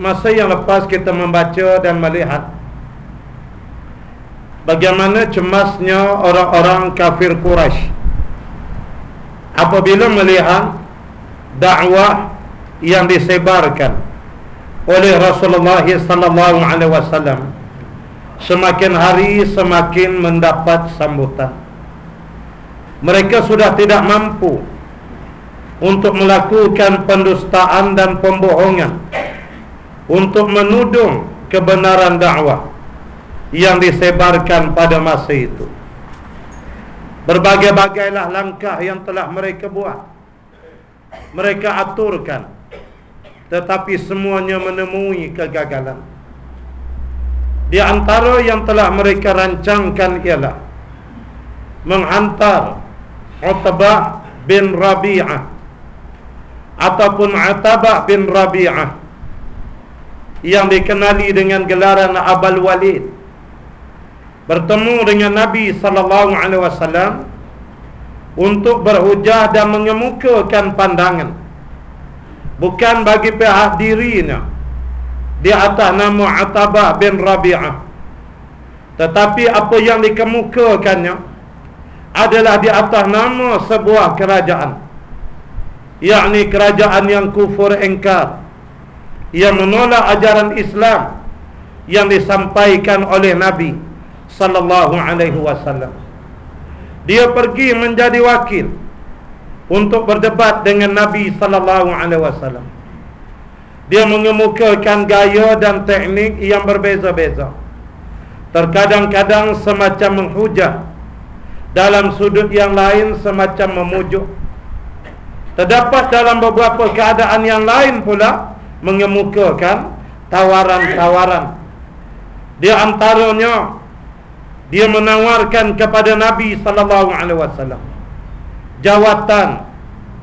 masa yang lepas kita membaca dan melihat bagaimana cemasnya orang-orang kafir Quraisy. Apabila melihat dakwah yang disebarkan oleh Rasulullah sallallahu alaihi wasallam semakin hari semakin mendapat sambutan. Mereka sudah tidak mampu untuk melakukan pendustaan dan pembohongan untuk menudung kebenaran dakwah yang disebarkan pada masa itu. Berbagai-bagailah langkah yang telah mereka buat. Mereka aturkan. Tetapi semuanya menemui kegagalan. Di antara yang telah mereka rancangkan ialah menghantar Utbah bin Rabi'ah ataupun Atabah bin Rabi'ah yang dikenali dengan gelaran Abal Walid. Bertemu dengan Nabi sallallahu alaihi wasallam untuk berhujah dan mengemukakan pandangan. Bukan bagi pihak dirinya di atas nama Atabah bin Rabi'ah. Tetapi apa yang dikemukakannya adalah di atas nama sebuah kerajaan yakni kerajaan yang kufur engkar yang menolak ajaran Islam yang disampaikan oleh Nabi sallallahu alaihi wasallam. Dia pergi menjadi wakil untuk berdebat dengan Nabi sallallahu alaihi wasallam. Dia mengemukakan gaya dan teknik yang berbeza-beza. Terkadang-kadang semacam menghujah dalam sudut yang lain semacam memujuk. Terdapat dalam beberapa keadaan yang lain pula mengemukakan tawaran-tawaran. Di antaranya dia menawarkan kepada Nabi sallallahu alaihi wasallam jawatan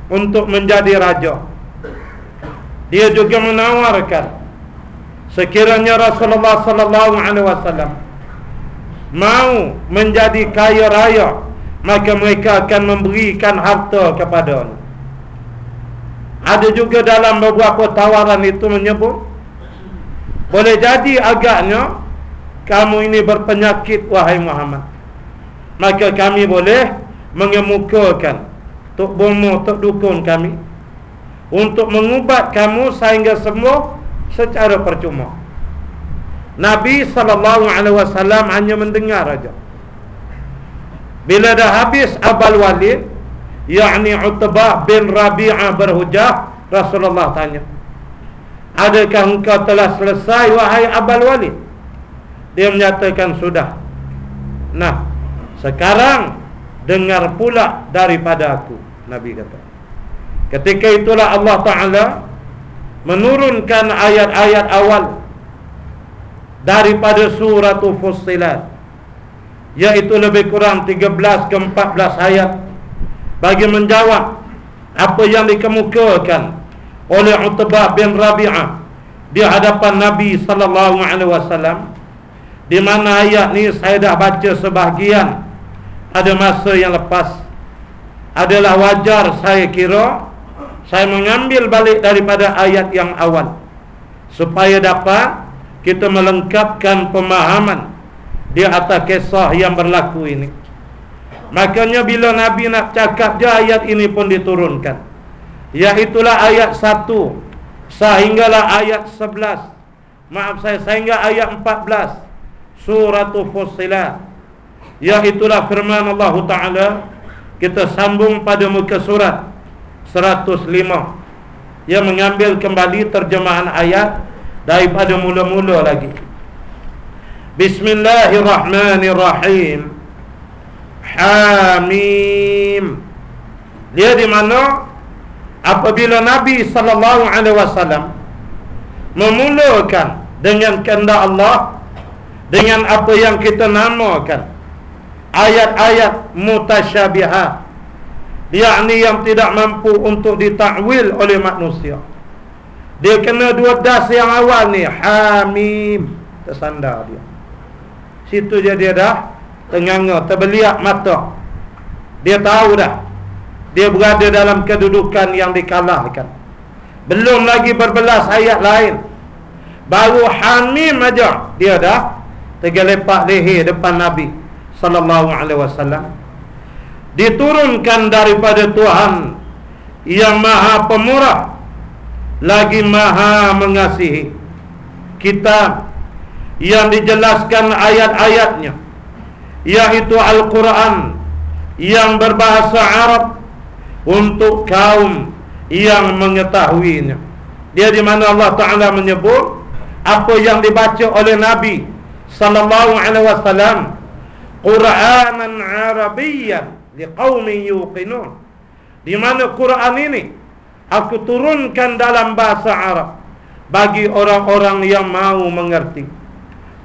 untuk menjadi raja. Dia juga menawarkan sekiranya Rasulullah sallallahu alaihi wasallam mau menjadi kaya raya maka mereka akan memberikan harta kepadanya. Ada juga dalam beberapa tawaran itu menyebut boleh jadi agaknya kamu ini berpenyakit wahai Muhammad. Maka kami boleh mengemukakan tok bomo tok dukun kami untuk mengubat kamu sehingga semua secara percuma. Nabi wasallam hanya mendengar saja bila dah habis Abul Walid yakni Utbah bin Rabi'ah berhujah Rasulullah tanya. Adakah engkau telah selesai wahai Abul Walid? Dia menyatakan sudah. Nah Sekarang Dengar pula daripada aku Nabi kata. Ketika itulah Allah Ta'ala Menurunkan ayat-ayat awal Daripada surat Fussilat Iaitu lebih kurang 13 ke 14 ayat Bagi menjawab Apa yang dikemukakan Oleh Utbah bin Rabi'ah Di hadapan Nabi Sallallahu Alaihi Wasallam di mana ayat ni saya dah baca sebahagian. Pada masa yang lepas adalah wajar saya kira saya mengambil balik daripada ayat yang awal supaya dapat kita melengkapkan pemahaman di atas kisah yang berlaku ini makanya bila Nabi nak cakap je ayat ini pun diturunkan. Iaitulah ayat 1 sehinggalah ayat 11 maaf saya sehingga ayat 14 Surah Fussilat. Iaitulah firman Allah Ta'ala. Kita sambung pada muka surat 105 Yang mengambil kembali terjemahan ayat Daripada mula-mula lagi. Bismillahirrahmanirrahim Hamim. Dia di mana? Apabila Nabi Sallallahu Alaihi Wasallam Memulakan Dengan kehendak Allah dengan apa yang kita namakan ayat-ayat mutasyabihat yakni yang tidak mampu untuk ditakwil oleh manusia. Dia kena dua das yang awal ni hamim. Tersandar dia. Situ je dia dah tenganga terbeliak mata. Dia tahu dah. Dia berada dalam kedudukan yang dikalahkan. Belum lagi berbelas ayat lain. Baru Hamim aja. Dia dah tergelepak leher depan Nabi sallallahu alaihi wasallam. Diturunkan daripada Tuhan yang Maha Pemurah lagi Maha Mengasihi. Kita yang dijelaskan ayat-ayatnya yaitu Al-Quran yang berbahasa Arab untuk kaum yang mengetahuinya. Dia di mana Allah Taala menyebut apa yang dibaca oleh Nabi sallallahu alaihi wasallam Qur'anan Arabiyyan liqaumin yuqinun. Di mana Quran ini aku turunkan dalam bahasa Arab bagi orang-orang yang mau mengerti.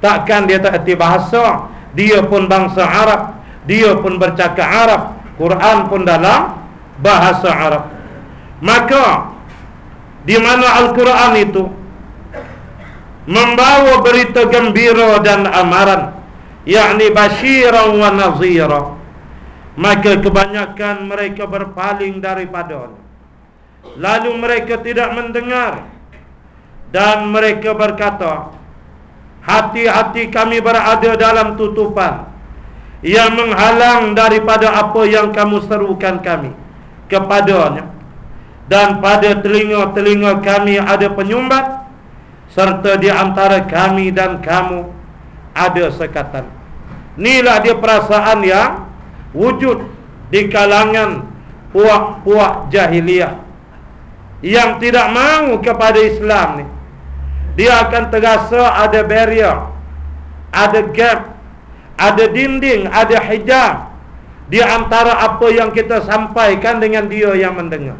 Takkan dia tak erti bahasa, dia pun bangsa Arab, dia pun bercakap Arab, Quran pun dalam bahasa Arab. Maka di mana Al-Quran itu? Membawa berita gembira dan amaran yakni basyiran wa nazira. Maka kebanyakan mereka berpaling daripada lalu mereka tidak mendengar. Dan mereka berkata hati-hati kami berada dalam tutupan yang menghalang daripada apa yang kamu serukan kami kepadanya dan pada telinga-telinga kami ada penyumbat serta di antara kami dan kamu ada sekatan. Inilah dia perasaan yang wujud di kalangan puak-puak jahiliyah yang tidak mahu kepada Islam ni. Dia akan terasa ada barrier, ada gap, ada dinding, ada hijab di antara apa yang kita sampaikan dengan dia yang mendengar.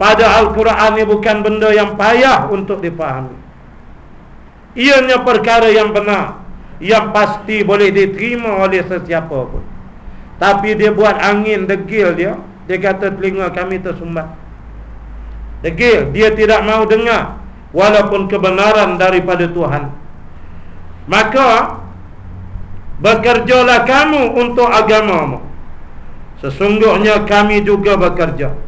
Padahal Quran ini bukan benda yang payah untuk dipahami. Ianya perkara yang benar, yang pasti boleh diterima oleh sesiapa pun. Tapi dia buat angin degil dia, dia kata telinga kami tersumbat. Degil, dia tidak mau dengar walaupun kebenaran daripada Tuhan. Maka bekerjalah kamu untuk agamamu. Sesungguhnya kami juga bekerja.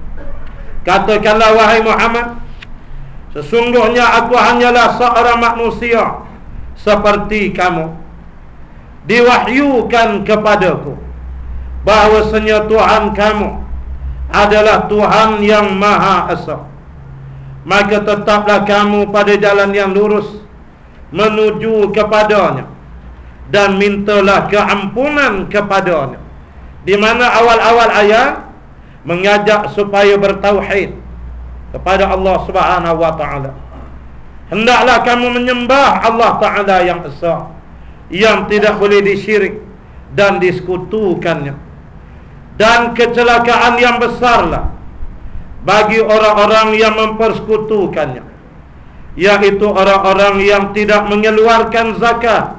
Katakanlah wahai Muhammad Sesungguhnya aku hanyalah seorang manusia Seperti kamu Diwahyukan kepadaku Bahawasanya Tuhan kamu Adalah Tuhan yang Maha Esa Maka tetaplah kamu pada jalan yang lurus Menuju kepadanya Dan mintalah keampunan kepadanya Di mana awal-awal ayat mengajak supaya bertauhid kepada Allah Subhanahu wa taala. Hendaklah kamu menyembah Allah taala yang esa yang tidak boleh disyirik dan disekutukannya. Dan kecelakaan yang besarlah bagi orang-orang yang mempersekutukannya yaitu orang-orang yang tidak mengeluarkan zakat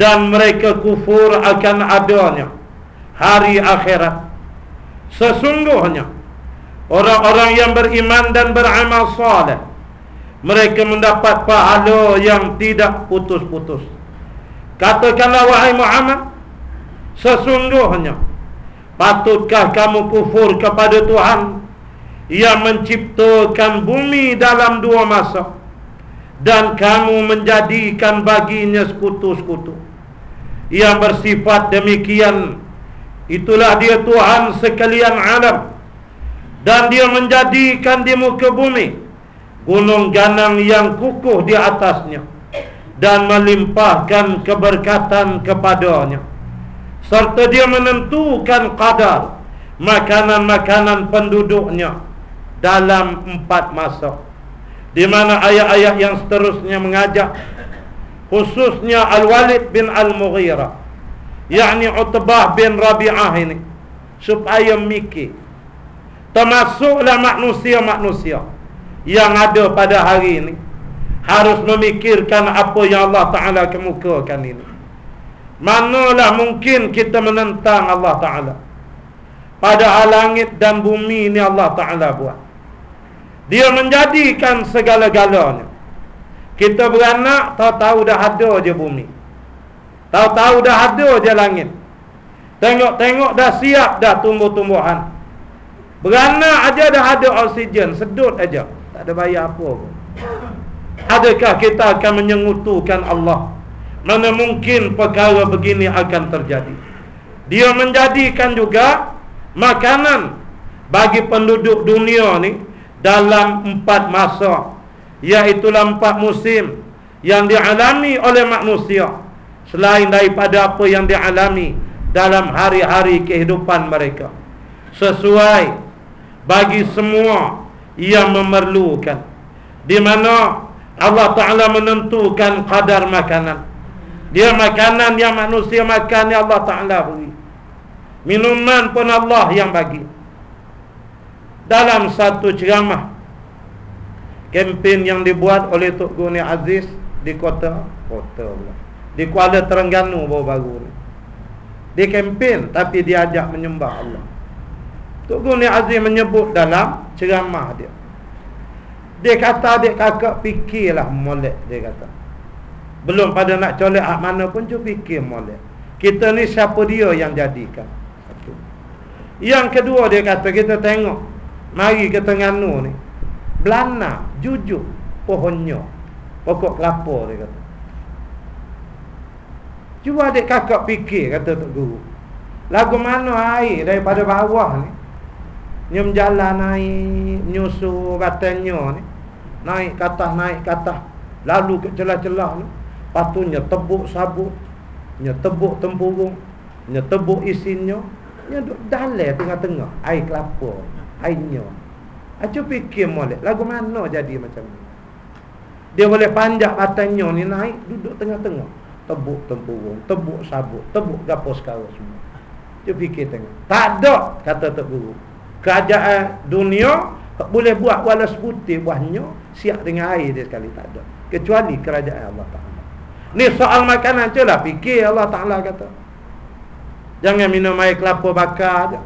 dan mereka kufur akan adanya hari akhirat. Sesungguhnya Orang-orang yang beriman dan beramal saleh Mereka mendapat pahala yang tidak putus-putus. Katakanlah wahai Muhammad Sesungguhnya Patutkah kamu kufur kepada Tuhan Yang menciptakan bumi dalam dua masa. Dan kamu menjadikan baginya sekutu-sekutu. Yang bersifat demikian. Itulah dia Tuhan sekalian alam. Dan dia menjadikan di muka bumi Gunung ganang yang kukuh di atasnya Dan melimpahkan keberkatan kepadanya. Serta dia menentukan kadar Makanan-makanan penduduknya Dalam empat masa. Di mana ayat-ayat yang seterusnya mengajak Khususnya Al-Walid bin Al-Mughirah yakni Utbah bin Rabi'ah ini supaya mikir. Termasuklah manusia-manusia yang ada pada hari ini harus memikirkan apa yang Allah Ta'ala kemukakan ini. Manalah mungkin kita menentang Allah Ta'ala. Pada langit dan bumi ini Allah Ta'ala buat dia menjadikan segala-galanya kita beranak tahu-tahu dah ada je bumi Tahu-tahu dah ada je langit. Tengok-tengok dah siap dah tumbuh-tumbuhan. Beranak aja dah ada oksigen, sedut aja. Tak ada bayar apa pun. Adakah kita akan menyengutukan Allah Mana mungkin perkara begini akan terjadi Dia menjadikan juga Makanan Bagi penduduk dunia ni Dalam empat masa Iaitulah empat musim Yang dialami oleh manusia Selain daripada apa yang dialami Dalam hari-hari kehidupan mereka. Sesuai Bagi semua Yang memerlukan Di mana Allah Ta'ala menentukan kadar makanan. Dia makanan yang manusia makan Ya Allah Ta'ala beri. Minuman pun Allah yang bagi Dalam satu ceramah Kempen yang dibuat oleh Tok Guni Aziz Di kota Kota pula Di Kuala Terengganu baru-baru ni Dia kempen Tapi dia ajak menyembah Allah Tok Guni Aziz menyebut dalam ceramah dia dia kata adik kakak fikirlah molek dia kata. Belum pada nak colek hak mana pun cuba fikir molek. Kita ni siapa dia yang jadikan? Satu. Yang kedua dia kata kita tengok mari ke Terengganu ni. Belana, jujur pohonnya. Pokok kelapa dia kata. Cuba adik kakak fikir kata Tok Guru. Lagu mana air daripada bawah ni? Nyum jalan naik Nyusu batanya ni Naik ke atas, naik ke atas Lalu ke celah-celah ni Patunya tebuk sabut Nya tebuk tempurung Nya tebuk isinya Nya duduk dalam tengah-tengah Air kelapa Airnya Acu fikir molek Lagu mana jadi macam ni? Dia boleh panjak batanya ni naik Duduk tengah-tengah. Tebuk tempurung Tebuk sabut Tebuk gapo sekarang semua. Acu fikir tengah Tak ada Kata Tok Guru. Kerajaan dunia boleh buat wala sebutir buahnya siap dengan air dia sekali tak ada. Kecuali kerajaan Allah Taala. Ni soal makanan je lah fikir Allah Taala kata. Jangan minum air kelapa bakar je.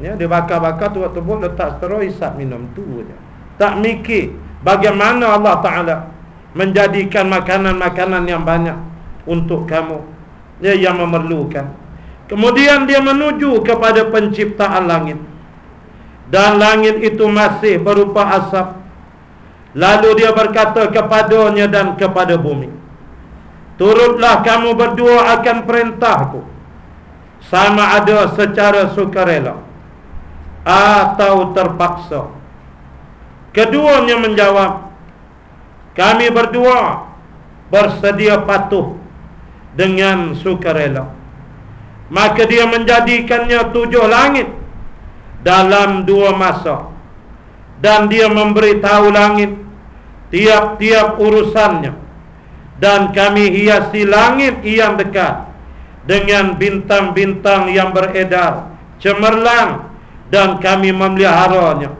Ya, dia bakar-bakar tu waktu pun letak setera isap minum. Tu je. Tak mikir bagaimana Allah Taala menjadikan makanan-makanan yang banyak untuk kamu. Ya, yang memerlukan. Kemudian dia menuju kepada penciptaan langit. Dan langit itu masih berupa asap. Lalu dia berkata kepadanya dan kepada bumi turutlah kamu berdua akan perintahku. Sama ada secara sukarela atau terpaksa. Keduanya menjawab kami berdua bersedia patuh dengan sukarela. Maka dia menjadikannya tujuh langit dalam dua masa. Dan dia memberitahu langit tiap-tiap urusannya. Dan kami hiasi langit yang dekat dengan bintang-bintang yang beredar cemerlang dan kami memeliharanya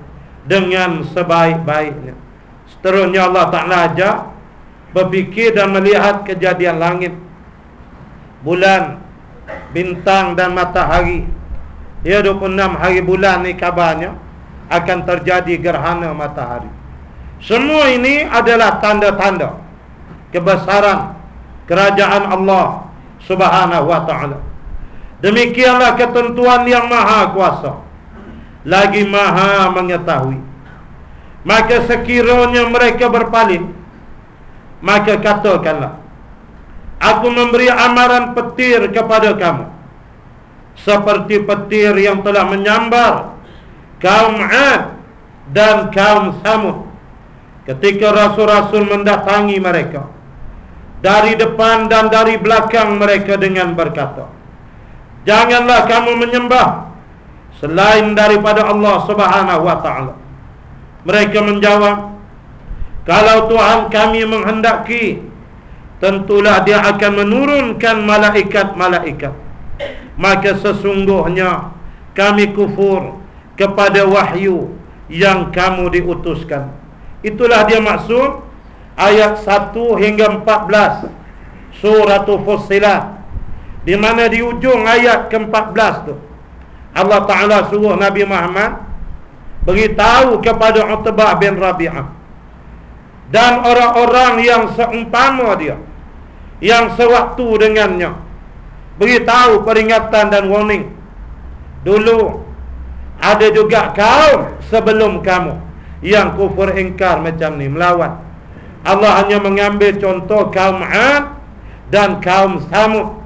dengan sebaik-baiknya. Seterusnya Allah Ta'ala ajak berfikir dan melihat kejadian langit bulan bintang dan matahari. Ya 26 hari bulan ni kabarnya Akan terjadi gerhana matahari. Semua ini adalah tanda-tanda Kebesaran Kerajaan Allah Subhanahu wa ta'ala. Demikianlah ketentuan yang maha kuasa Lagi maha mengetahui. Maka sekiranya mereka berpaling Maka katakanlah Aku memberi amaran petir kepada kamu seperti petir yang telah menyambar kaum Ad dan kaum Samud ketika rasul-rasul mendatangi mereka dari depan dan dari belakang mereka dengan berkata janganlah kamu menyembah selain daripada Allah Subhanahu wa taala. Mereka menjawab kalau Tuhan kami menghendaki tentulah dia akan menurunkan malaikat-malaikat. Maka sesungguhnya kami kufur kepada wahyu yang kamu diutuskan. Itulah dia maksud ayat 1 hingga 14 surah fussilat. Di mana di ujung ayat ke-14 tu Allah Taala suruh Nabi Muhammad beritahu kepada Utbah bin Rabi'ah dan orang-orang yang seumpama dia yang sewaktu dengannya beritahu peringatan dan warning. Dulu ada juga kaum sebelum kamu yang kufur ingkar macam ni melawan. Allah hanya mengambil contoh kaum 'ad dan kaum Samud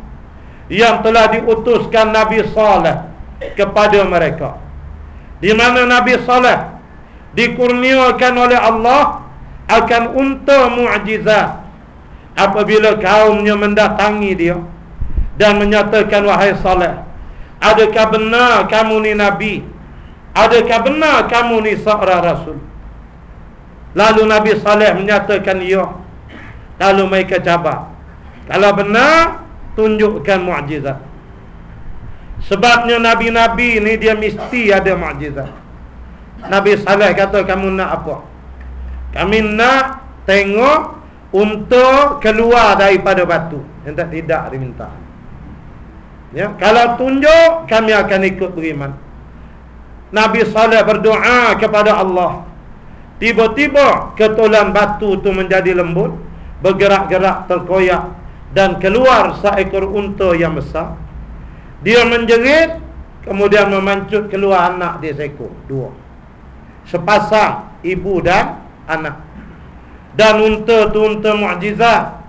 yang telah diutuskan Nabi Saleh kepada mereka. Di mana Nabi Saleh dikurniakan oleh Allah akan unta mukjizat apabila kaumnya mendatangi dia dan menyatakan wahai Saleh adakah benar kamu ni nabi? Adakah benar kamu ni seorang rasul? Lalu Nabi Saleh menyatakan ya. Lalu mereka cabar kalau benar tunjukkan mukjizat sebabnya nabi-nabi ni dia mesti ada mukjizat. Nabi Saleh kata kamu nak apa? Kami nak tengok untuk keluar daripada batu. Yang tak tidak diminta ya kalau tunjuk kami akan ikut beriman. Nabi Saleh berdoa kepada Allah. Tiba-tiba ketulan batu itu menjadi lembut bergerak-gerak terkoyak dan keluar seekor unta yang besar dia menjerit kemudian memancut keluar anak dia seekor dua. Sepasang ibu dan anak. Dan unta tu unta mukjizat.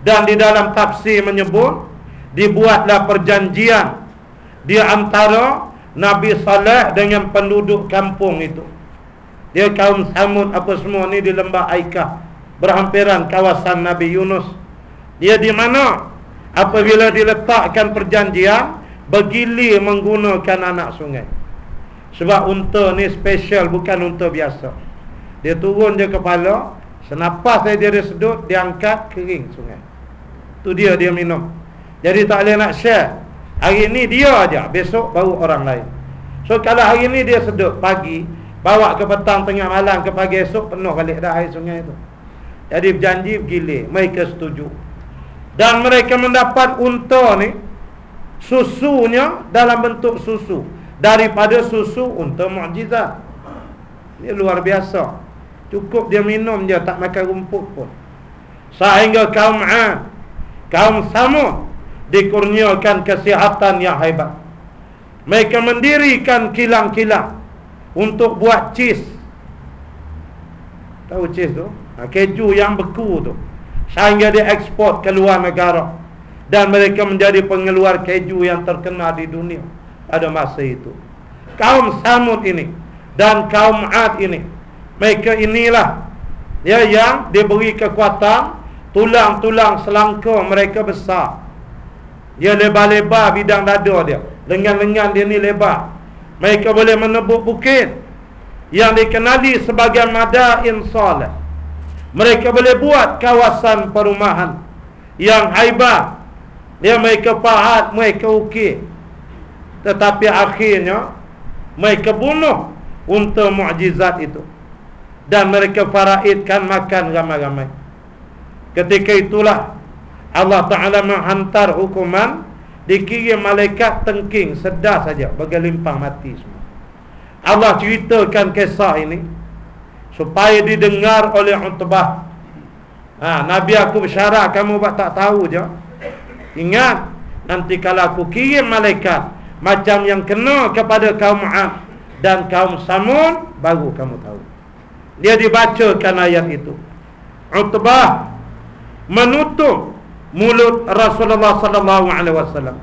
Dan di dalam tafsir menyebut dibuatlah perjanjian di antara Nabi Saleh dengan penduduk kampung itu. Dia kaum Samud apa semua ni di lembah Aikah berhampiran kawasan Nabi Yunus. Dia di mana? Apabila diletakkan perjanjian bergilir menggunakan anak sungai. Sebab unta ni special bukan unta biasa. Dia turun je kepala Senapas saya dia sedut Dia angkat kering sungai. Tu dia dia minum. Jadi tak boleh nak share. Hari ni dia aja Besok baru orang lain. So kalau hari ni dia sedut pagi Bawa ke petang tengah malam ke pagi esok Penuh balik dah air sungai tu. Jadi berjanji bergilir Mereka setuju Dan mereka mendapat unta ni Susunya dalam bentuk susu Daripada susu unta mukjizat Ini luar biasa Cukup dia minum dia tak makan rumput pun. Sehingga kaum 'Ad, kaum Samud dikurniakan kesihatan yang hebat. Mereka mendirikan kilang-kilang untuk buat cheese. Tahu cheese tu? Ha, keju yang beku tu. Sehingga dia ekspor ke luar negara. Dan mereka menjadi pengeluar keju yang terkenal di dunia pada masa itu. Kaum Samud ini dan kaum 'Ad ini mereka inilah ya yang diberi kekuatan tulang-tulang selangka mereka besar. Dia lebar-lebar bidang dada dia. Lengan-lengan dia ni lebar. Mereka boleh menebuk bukit yang dikenali sebagai Madain Saleh. Mereka boleh buat kawasan perumahan yang haibat. Dia mereka pahat, mereka ukir. Tetapi akhirnya mereka bunuh untuk mukjizat itu dan mereka faraidkan makan ramai-ramai. Ketika itulah Allah Taala menghantar hukuman dikirim malaikat tengking sedar saja bagi limpah mati semua. Allah ceritakan kisah ini supaya didengar oleh Utbah. Ha, Nabi aku bersyarat kamu tak tahu je. Ingat nanti kalau aku kirim malaikat macam yang kena kepada kaum Ad dan kaum Samud baru kamu tahu. Dia dibacakan ayat itu Utbah Menutup Mulut Rasulullah sallallahu alaihi wasallam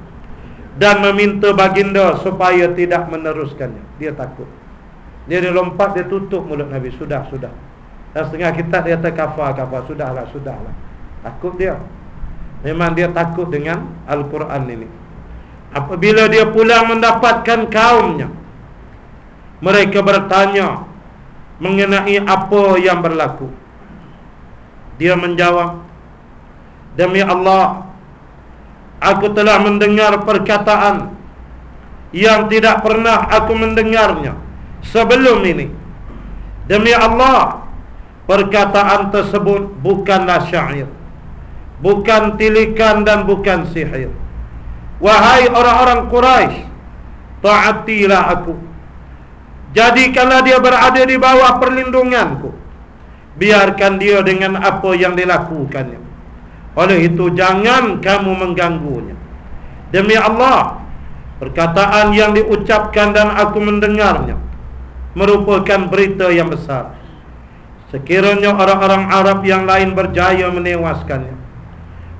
dan meminta baginda supaya tidak meneruskannya. Dia takut. Dia dia lompat dia tutup mulut Nabi. Sudah, sudah. Dan setengah kita dia terkafar, kafar. Sudahlah, sudahlah. Takut dia. Memang dia takut dengan Al-Quran ini. Apabila dia pulang mendapatkan kaumnya. Mereka bertanya mengenai apa yang berlaku. Dia menjawab, "Demi Allah, aku telah mendengar perkataan yang tidak pernah aku mendengarnya sebelum ini. Demi Allah, perkataan tersebut bukanlah syair, bukan tilikan dan bukan sihir. Wahai orang-orang Quraisy, taatilah aku." Jadi kalau dia berada di bawah perlindunganku Biarkan dia dengan apa yang dilakukannya Oleh itu jangan kamu mengganggunya Demi Allah Perkataan yang diucapkan dan aku mendengarnya merupakan berita yang besar. Sekiranya orang-orang Arab yang lain berjaya menewaskannya,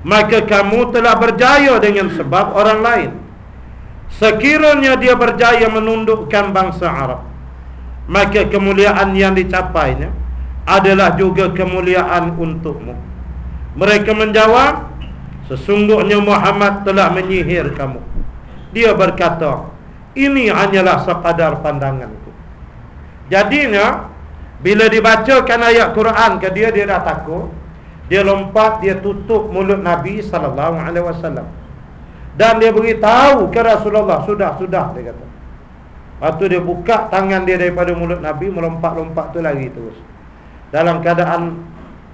maka kamu telah berjaya dengan sebab orang lain. Sekiranya dia berjaya menundukkan bangsa Arab, maka kemuliaan yang dicapainya adalah juga kemuliaan untukmu. Mereka menjawab, sesungguhnya Muhammad telah menyihir kamu. Dia berkata, ini hanyalah sekadar pandanganku. Jadinya bila dibacakan ayat Quran ke dia dia dah takut. Dia lompat dia tutup mulut Nabi sallallahu alaihi wasallam. Dan dia beritahu ke Rasulullah sudah sudah dia kata. Waktu dia buka tangan dia daripada mulut Nabi melompat-lompat tu lagi terus. Dalam keadaan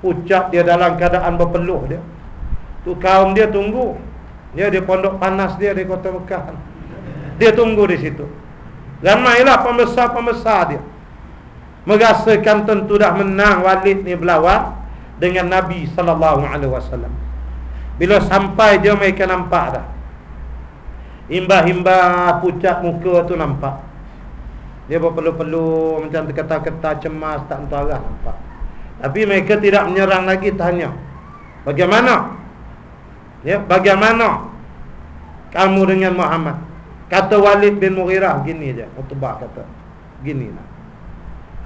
ucap dia dalam keadaan berpeluh dia. Tu kaum dia tunggu. Dia di pondok panas dia di kota Mekah. Dia tunggu di situ. Ramailah pembesar-pembesar dia merasakan tentu dah menang Walid ni berlawan dengan Nabi sallallahu alaihi wasallam. Bila sampai dia mereka nampak dah. Imbah-imbah pucat muka tu nampak. Dia berpeluh-peluh macam terketa-keta cemas tak tahu arah nampak. Tapi mereka tidak menyerang lagi tanya. Bagaimana? Ya, bagaimana kamu dengan Muhammad? Kata Walid bin Mughirah gini aja, Utbah kata. Gini lah.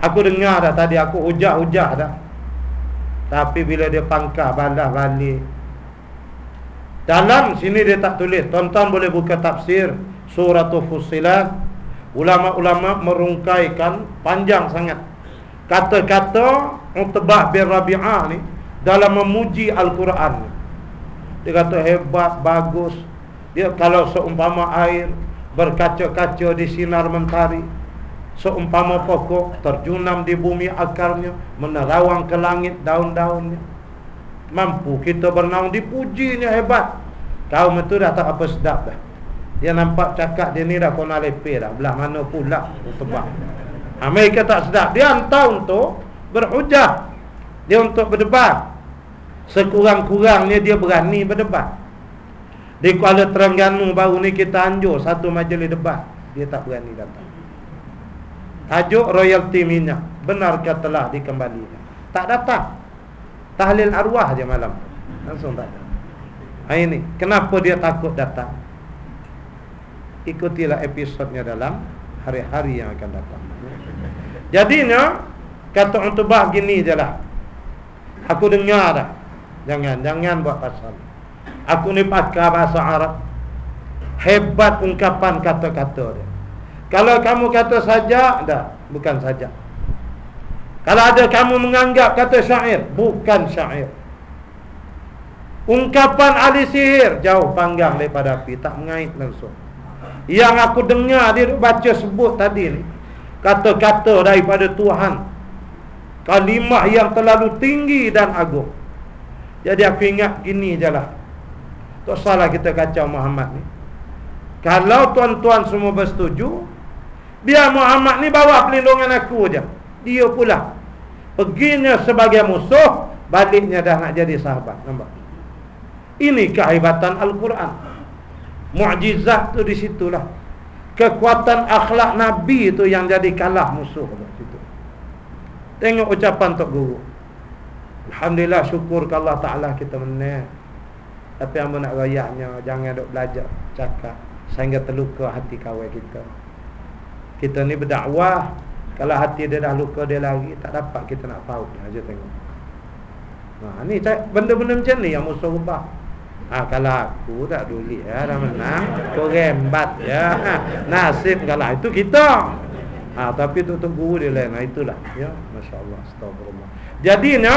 Aku dengar dah tadi aku hujah-hujah dah. Tapi bila dia pangkah balas balik. Dalam sini dia tak tulis. Tonton boleh buka tafsir surah Fussilat. Ulama-ulama merungkaikan panjang sangat. Kata-kata Utbah bin Rabi'ah ni dalam memuji Al-Quran. Dia kata hebat, bagus. Dia kalau seumpama air berkaca-kaca di sinar mentari Seumpama pokok terjunam di bumi akarnya Menerawang ke langit daun-daunnya. Mampu kita bernaung dipujinya hebat. Kaum itu dah tak apa sedap dah. Dia nampak cakap dia ni dah kona lepe dah. Belah mana pula tebak. Mereka tak sedap. Dia hantar untuk berhujah. Dia untuk berdebat. Sekurang-kurangnya dia berani berdebat. Di Kuala Terengganu baru ni kita anjur Satu majlis debat. Dia tak berani datang Tajuk royalty minyak. Benarkah telah dikembalikan? Tak datang Tahlil arwah je malam. Langsung tak ada. Ha, Ini. Kenapa dia takut datang? Ikutilah episodnya dalam Hari-hari yang akan datang. Jadinya Kata Untubah gini je lah Aku dengar dah. Jangan Jangan buat pasal. Aku ni pakar bahasa Arab. Hebat ungkapan kata-kata dia kalau kamu kata saja, dah, bukan saja. Kalau ada kamu menganggap kata syair, bukan syair. Ungkapan ahli sihir jauh panggang daripada api, tak mengait langsung. Yang aku dengar dia baca sebut tadi ni, kata-kata daripada Tuhan. Kalimah yang terlalu tinggi dan agung. Jadi aku ingat gini je lah. Tak salah kita kacau Muhammad ni. Kalau tuan-tuan semua bersetuju, Biar Muhammad ni bawa pelindungan aku je. Dia pula. Perginya sebagai musuh Baliknya dah nak jadi sahabat. Nampak? Ini kehebatan Al-Quran. Mu'jizat tu di situlah. Kekuatan akhlak Nabi tu yang jadi kalah musuh situ. Tengok ucapan Tok Guru. Alhamdulillah syukur ke Allah Ta'ala kita menang. Tapi yang nak rayaknya Jangan duk belajar cakap Sehingga terluka hati kawan kita kita ni berdakwah Kalau hati dia dah luka dia lagi Tak dapat kita nak paut aja tengok. Ha ni benda-benda macam ni yang musuh ubah Ha, kalau aku tak dulik ya, dah menang Kau rembat ya. Ha, nasib kalau itu kita. Ha, Tapi tutup guru dia lain. Ha, Itulah ya. Masya Allah Astagfirullah Jadinya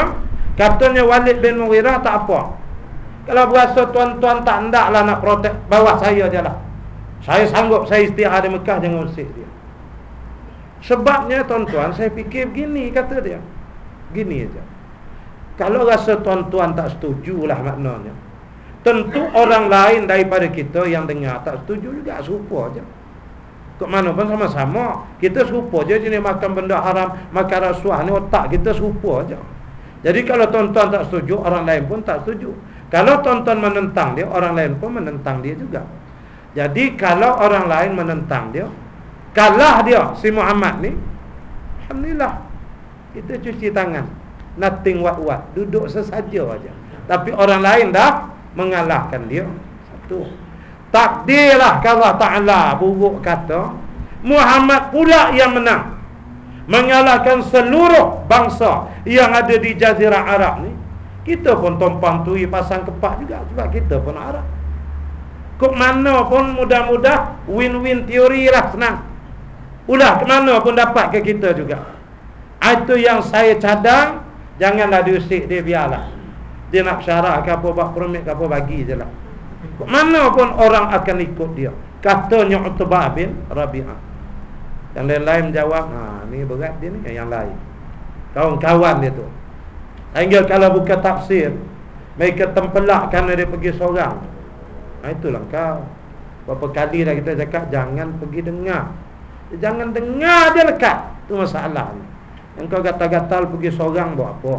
Katanya Walid bin Mughirah tak apa. Kalau berasa tuan-tuan tak hendaklah nak protek Bawa saya je lah. Saya sanggup saya istiha di Mekah Jangan usik dia Sebabnya tuan-tuan saya fikir begini kata dia. Gini aja. Kalau rasa tuan-tuan tak setuju lah maknanya. Tentu orang lain daripada kita yang dengar tak setuju juga serupa aja. Kok mana pun sama-sama. Kita serupa aja jenis makan benda haram, makan rasuah ni otak kita serupa aja. Jadi kalau tuan-tuan tak setuju, orang lain pun tak setuju. Kalau tuan-tuan menentang dia, orang lain pun menentang dia juga. Jadi kalau orang lain menentang dia, kalah dia si Muhammad ni Alhamdulillah. Kita cuci tangan. Nothing what-what. Duduk sesaja aja. Tapi orang lain dah mengalahkan dia. Satu. Takdirlah Allah Ta'ala buruk kata. Muhammad pula yang menang. Mengalahkan seluruh bangsa yang ada di Jazirah Arab ni. Kita pun tumpang tui pasang kepak juga. Sebab kita pun Arab. Kok mana pun mudah-mudah win-win teori lah senang. Ulah ke mana pun dapat ke kita juga. Itu yang saya cadang. Janganlah diusik dia biarlah. Dia nak syarat ke apa, buat permit ke apa, bagi je lah. Mana pun orang akan ikut dia. Katanya Utbah bin Rabi'ah. Yang lain-lain menjawab, ha, ni berat dia ni, yang lain. Kawan-kawan dia tu. Sehingga kalau buka tafsir, mereka tempelak kerana dia pergi seorang. Ha, itulah kau. Berapa kali dah kita cakap, jangan pergi dengar. Jangan dengar dia lekat. Itu masalah ni. Yang kau gatal-gatal pergi seorang buat apa?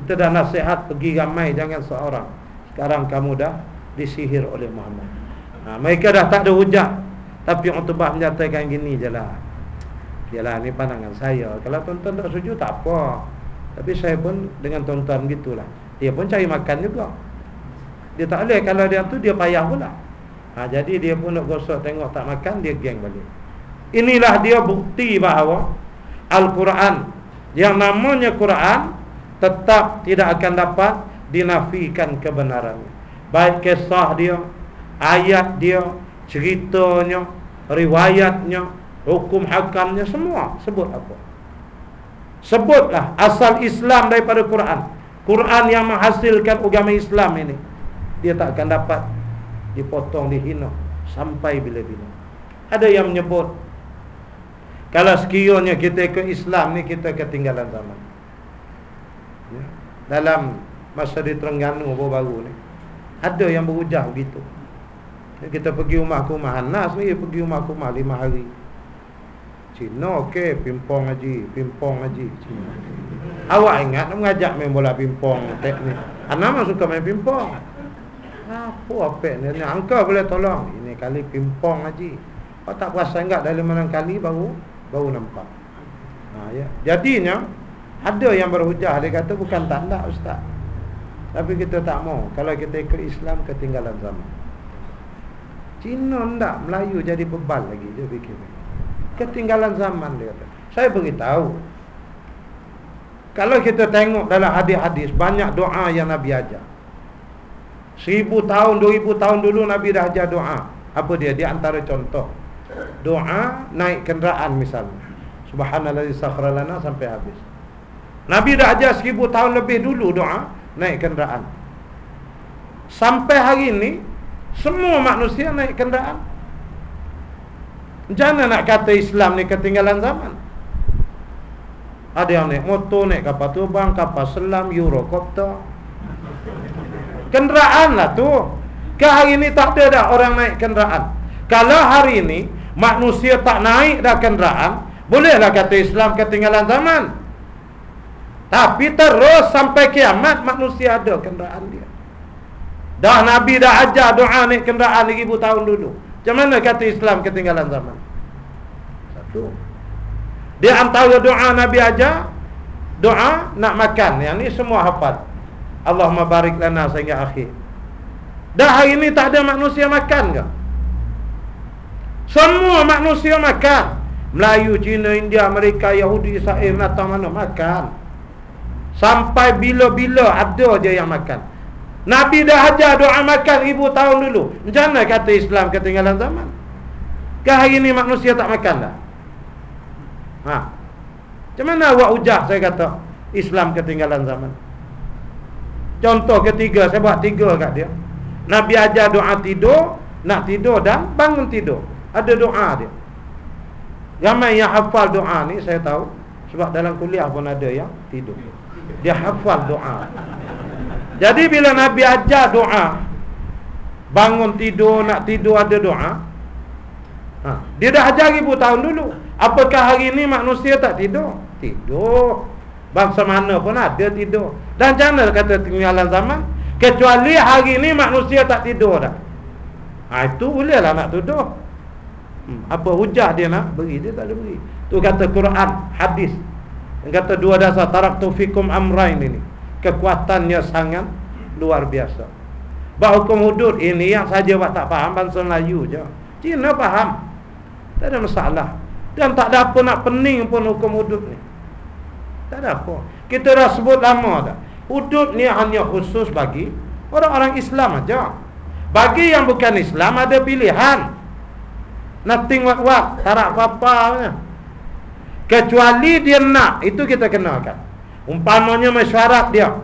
Kita dah nasihat pergi ramai jangan seorang. Sekarang kamu dah disihir oleh Muhammad. Ha, mereka dah tak ada hujah. Tapi Utbah menyatakan gini je lah. Yalah ni pandangan saya. Kalau tuan-tuan tak setuju tak apa. Tapi saya pun dengan tuan-tuan gitulah. Dia pun cari makan juga. Dia tak boleh kalau dia tu dia payah pula. Ha, jadi dia pun nak gosok tengok tak makan dia geng balik. Inilah dia bukti bahawa Al-Quran yang namanya Quran tetap tidak akan dapat dinafikan kebenarannya. Baik kisah dia, ayat dia, ceritanya, riwayatnya, hukum hakamnya semua sebut apa? Sebutlah asal Islam daripada Quran. Quran yang menghasilkan agama Islam ini dia tak akan dapat dipotong dihina sampai bila-bila. Ada yang menyebut kalau sekiranya kita ikut Islam ni kita ketinggalan zaman. Ya. Dalam masa di Terengganu baru-baru ni ada yang berujah begitu. Ya, kita pergi rumah ke rumah Anas ni pergi rumah ke rumah lima hari. Cina okey, pimpong haji, pimpong haji. Cina. Awak ingat nak mengajak main bola pimpong teknik. Anak mah suka main pimpong. Apa apa ni? Angka boleh tolong. Ini kali pimpong haji. Kau tak perasan enggak dalam mana kali baru baru nampak. Ha, ya. Jadinya ada yang berhujah dia kata bukan tak nak ustaz. Tapi kita tak mau kalau kita ikut Islam ketinggalan zaman. Cina ndak Melayu jadi bebal lagi dia fikir. Ketinggalan zaman dia kata. Saya beritahu. Kalau kita tengok dalam hadis-hadis banyak doa yang Nabi ajar. Seribu tahun, dua ribu tahun dulu Nabi dah ajar doa. Apa dia? Di antara contoh doa naik kenderaan misalnya. Subhanallah sakhra lana sampai habis. Nabi dah ajar seribu tahun lebih dulu doa naik kenderaan. Sampai hari ini semua manusia naik kenderaan. Jangan nak kata Islam ni ketinggalan zaman. Ada yang naik motor, naik kapal terbang, kapal selam, Eurocopter. Kenderaan lah tu. Ke hari ini tak ada dah orang naik kenderaan. Kalau hari ini manusia tak naik dah kenderaan Bolehlah kata Islam ketinggalan zaman. Tapi terus sampai kiamat manusia ada kenderaan dia. Dah Nabi dah ajar doa naik kenderaan ribu tahun dulu. Macam mana kata Islam ketinggalan zaman? Satu. Dia antara doa Nabi ajar Doa nak makan. Yang ni semua hafal. Allahumma barik lana sehingga akhir. Dah hari ini tak ada manusia makan ke? Semua manusia makan. Melayu, Cina, India, Amerika, Yahudi, Israel Atau mana makan? Sampai bila-bila ada je yang makan. Nabi dah ajar doa makan ribu tahun dulu. Macam mana kata Islam ketinggalan zaman? Ke hari ini manusia tak makan dah? Ha. Macam mana awak ujah saya kata Islam ketinggalan zaman? Contoh ketiga Saya buat tiga kat dia. Nabi ajar doa tidur Nak tidur dan bangun tidur ada doa dia. Ramai yang hafal doa ni saya tahu Sebab dalam kuliah pun ada yang tidur. Dia hafal doa. Jadi bila Nabi ajar doa Bangun tidur, nak tidur ada doa ha. Dia dah ajar ribu tahun dulu. Apakah hari ini manusia tak tidur? Tidur. Bangsa mana pun ada tidur. Dan jangan kata tinggalan zaman Kecuali hari ini manusia tak tidur dah. Ha, Itu bolehlah nak tuduh Hmm. Apa hujah dia nak beri Dia tak ada beri Tu kata Quran, hadis. Yang kata dua dasar tarak tufikum amrain ini. Kekuatannya sangat luar biasa. Bahawa hukum hudud ini yang saja buat tak faham bangsa Melayu je. Cina faham. Tak ada masalah. Dan tak ada apa nak pening pun hukum hudud ni. Tak ada apa. Kita dah sebut lama dah. Hudud ni hanya khusus bagi orang-orang Islam aja. Bagi yang bukan Islam ada pilihan. Nothing what what, tarak apa-apa Kecuali dia nak, itu kita kenalkan. Umpamanya mesyuarat dia.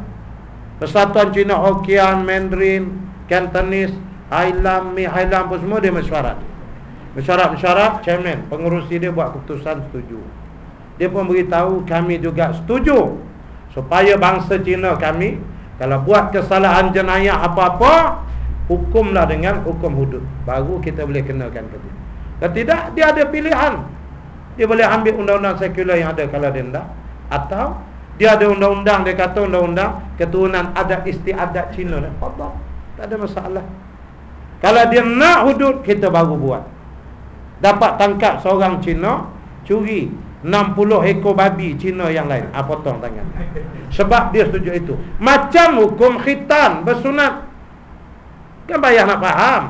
Persatuan Cina Hokkien, Mandarin, Cantonese, Hailam, Mi Hailam pun semua dia mesyuarat. Mesyuarat-mesyuarat, chairman, pengurusi dia buat keputusan setuju. Dia pun beritahu kami juga setuju supaya bangsa Cina kami kalau buat kesalahan jenayah apa-apa hukumlah dengan hukum hudud. Baru kita boleh kenakan ke dia. Kalau tidak dia ada pilihan. Dia boleh ambil undang-undang sekular yang ada kalau dia tidak atau dia ada undang-undang dia kata undang-undang keturunan adat istiadat Cina dah. Allah. Tak ada masalah. Kalau dia nak hudud kita baru buat. Dapat tangkap seorang Cina curi 60 ekor babi Cina yang lain ah, Potong tangan Sebab dia setuju itu Macam hukum khitan bersunat Kan payah nak faham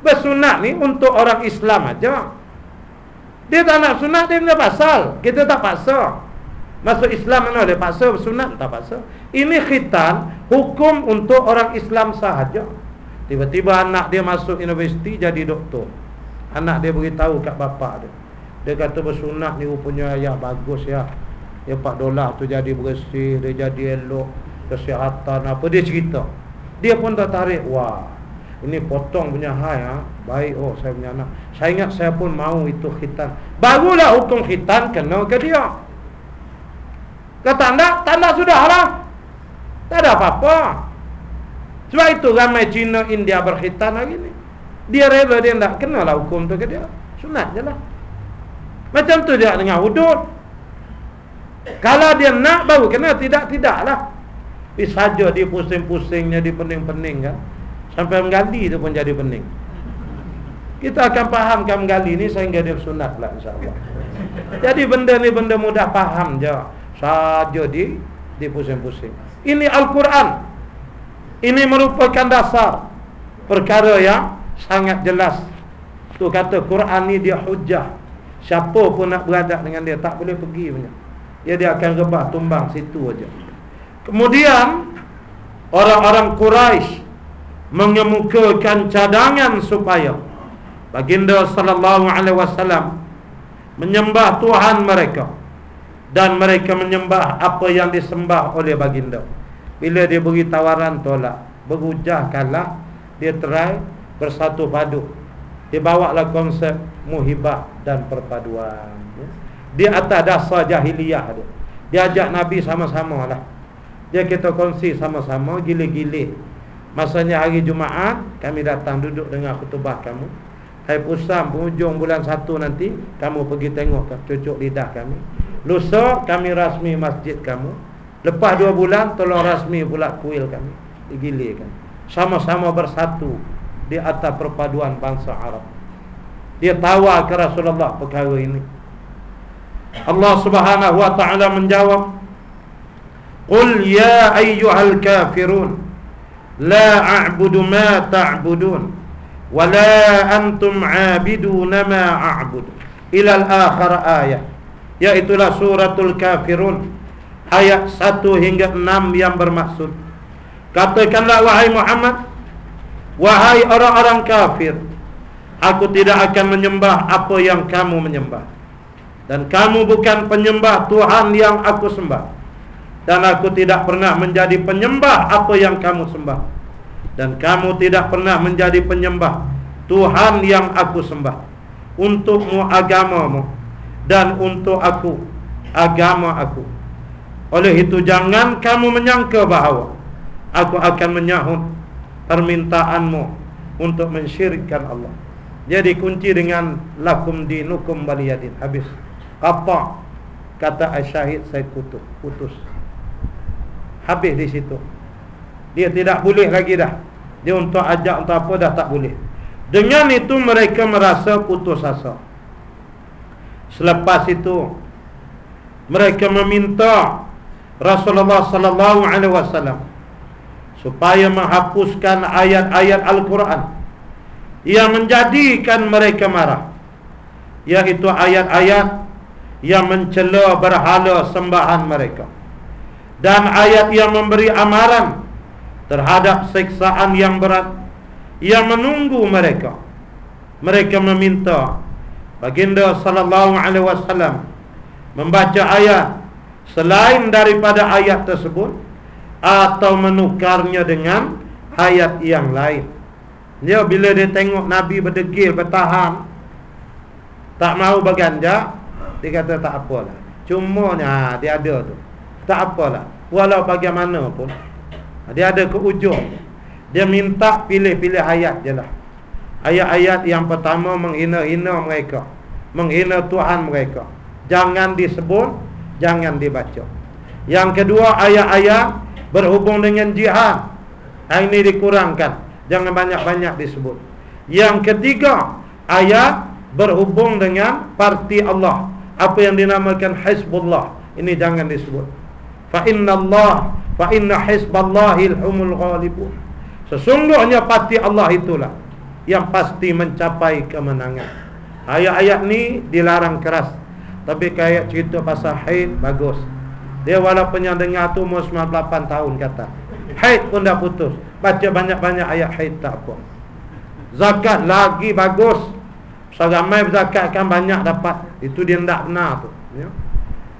Bersunat ni untuk orang Islam aja. Dia tak nak sunat dia punya pasal Kita tak paksa Masuk Islam mana dia paksa bersunat tak paksa Ini khitan Hukum untuk orang Islam sahaja Tiba-tiba anak dia masuk universiti jadi doktor Anak dia beritahu kat bapak dia dia kata bersunat ni rupanya ayah bagus ya. Ya 4 dolar tu jadi bersih, dia jadi elok, kesihatan apa dia cerita. Dia pun tertarik, wah. Ini potong punya hai ha. Baik oh saya punya anak. Saya ingat saya pun mau itu khitan. Barulah hukum khitan kena ke dia. Kata anda, tanda sudah lah. Tak ada apa-apa. Sebab itu ramai Cina India berkhitan lagi ni. Dia rela dia tak kenalah hukum tu ke dia. Sunat je lah. Macam tu dia dengan hudud Kalau dia nak baru kena Tidak-tidaklah Tapi saja dia pusing-pusingnya Dia pening-pening kan Sampai menggali tu pun jadi pening Kita akan fahamkan menggali ni Sehingga dia sunat pula insyaAllah. Jadi benda ni benda mudah faham je. Saja dia Dia pusing-pusing. Ini Al-Quran. Ini merupakan dasar Perkara yang sangat jelas. Tu kata Quran ni dia hujah. Siapa pun nak beradab dengan dia Tak boleh pergi punya. Ya dia akan rebah tumbang situ aja. Kemudian Orang-orang Quraisy Mengemukakan cadangan supaya Baginda sallallahu alaihi wasallam menyembah Tuhan mereka dan mereka menyembah apa yang disembah oleh baginda. Bila dia beri tawaran tolak, berhujah kalah, dia try bersatu padu. Dia bawa lah konsep muhibah dan perpaduan. Dia atas dasar jahiliyah dia Dia ajak Nabi sama-sama lah Dia kita kongsi sama-sama gile-gile Masanya hari Jumaat Kami datang duduk dengan khutubah kamu. Hai pusam penghujung bulan satu nanti Kamu pergi tengok cucuk lidah kami. Lusa kami rasmi masjid kamu. Lepas dua bulan tolong rasmi pula kuil kami. Digilekan Sama-sama bersatu Di atas perpaduan bangsa Arab. Dia tawar ke Rasulullah perkara ini. Allah subhanahu wa ta'ala menjawab Qul ya ayyuhal kafirun A'budu ma ta'budun Wa la antum a'biduna ma a'budu Ila al-akhir ayat Iaitulah suratul kafirun Ayat 1 hingga 6 yang bermaksud. Katakanlah wahai Muhammad Wahai orang-orang kafir Aku tidak akan menyembah apa yang kamu menyembah. Dan kamu bukan penyembah Tuhan yang aku sembah Dan aku tidak pernah menjadi penyembah apa yang kamu sembah. Dan kamu tidak pernah menjadi penyembah Tuhan yang aku sembah. Untukmu agamamu Dan untuk aku Agama aku. Oleh itu jangan kamu menyangka bahawa Aku akan menyahut Permintaanmu Untuk mensyirikkan Allah. Jadi kunci dengan lakum dinukum baliyadin habis. Apa? Kata Syahid saya kutuk, putus. Habis di situ. Dia tidak boleh lagi dah. Dia untuk ajak untuk apa dah tak boleh. Dengan itu mereka merasa putus asa. Selepas itu mereka meminta Rasulullah sallallahu alaihi wasallam supaya menghapuskan ayat-ayat Al-Quran yang menjadikan mereka marah yaitu ayat-ayat yang mencela berhala sembahan mereka dan ayat yang memberi amaran terhadap siksaan yang berat yang menunggu mereka. Mereka meminta baginda sallallahu alaihi wasallam membaca ayat selain daripada ayat tersebut atau menukarnya dengan ayat yang lain. Dia bila dia tengok nabi berdegil bertahan tak mau berganjak dia kata tak apalah Cumanya dia ada tu Tak apalah. Walau bagaimanapun Dia ada ke ujung. Dia minta pilih-pilih ayat je lah. Ayat-ayat yang pertama menghina-hina mereka. Menghina Tuhan mereka. Jangan disebut Jangan dibaca. Yang kedua ayat-ayat Berhubung dengan jihad. Ini dikurangkan. Jangan banyak-banyak disebut. Yang ketiga Ayat berhubung dengan parti Allah. Apa yang dinamakan Hizbullah. Ini jangan disebut fa inna Allah fa inna hizballahi al-humul ghalibun sesungguhnya parti Allah itulah yang pasti mencapai kemenangan. Ayat-ayat ni dilarang keras tapi kayak cerita pasal haid bagus. Dia walaupun yang dengar tu umur 98 tahun kata haid pun dah putus. Baca banyak-banyak ayat haid tak apa. Zakat lagi bagus. Seramai berzakat kan banyak dapat. Itu dia tidak benar tu ya?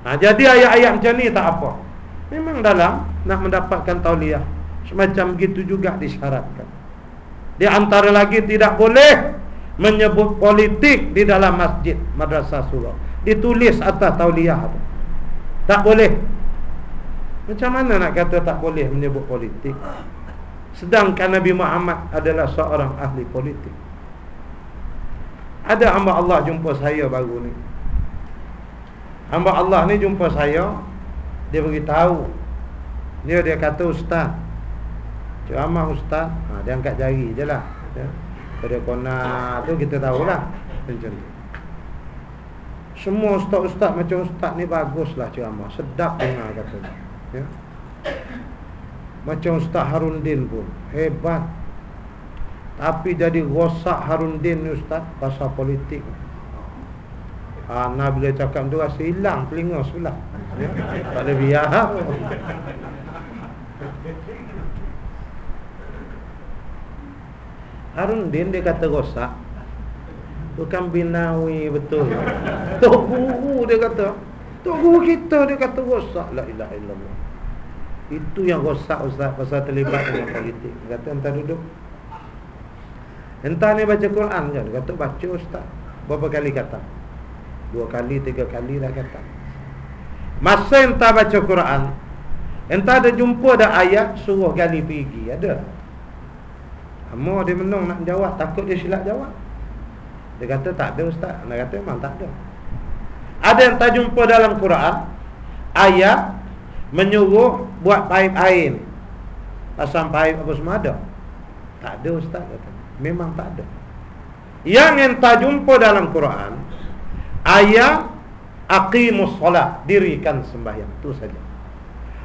nah, Jadi ayat-ayat macam ni tak apa Memang dalam nak mendapatkan tauliah. Semacam begitu juga disyaratkan. Di antara lagi tidak boleh Menyebut politik di dalam masjid Madrasah surah Ditulis atas tauliah tu. Tak boleh. Macam mana nak kata tak boleh menyebut politik? Sedangkan Nabi Muhammad adalah seorang ahli politik. Ada hamba Allah jumpa saya baru ni. Hamba Allah ni jumpa saya Dia beritahu Dia dia kata ustaz Ceramah ustaz. Ha, Dia angkat jari je lah. Pada kona tu kita tahulah Macam tu. Semua ustaz-ustaz macam ustaz ni Baguslah ceramah Sedap dengar kata ya. Macam ustaz Harundin pun Hebat. Tapi jadi rosak Harun Din ni Ustaz Pasal politik. Ha, Nah bila cakap tu rasa hilang telinga sebelah Tak biar. Harun Din dia kata rosak. Bukan binawi betul. Tok guru dia kata. Tok guru kita dia kata rosak. La ilaha illallah. Itu yang rosak Ustaz Pasal terlibat dengan politik. Dia kata entah duduk. Entah ni baca Quran je. Dia kata baca ustaz. Berapa kali kata? Dua kali, tiga kali dah kata Masa entah baca Quran Entah ada jumpa ada ayat Suruh gali pergi Ada. Amor dia menung nak jawab Takut dia silap jawab. Dia kata tak ada ustaz. Dia kata memang tak ada. Ada yang tak jumpa dalam Quran Ayat Menyuruh buat paip air. Pasang paip apa semua ada. Tak ada ustaz kata Memang tak ada. Yang entah jumpa dalam Quran Ayat Aqimus solat Dirikan sembahyang. Itu saja.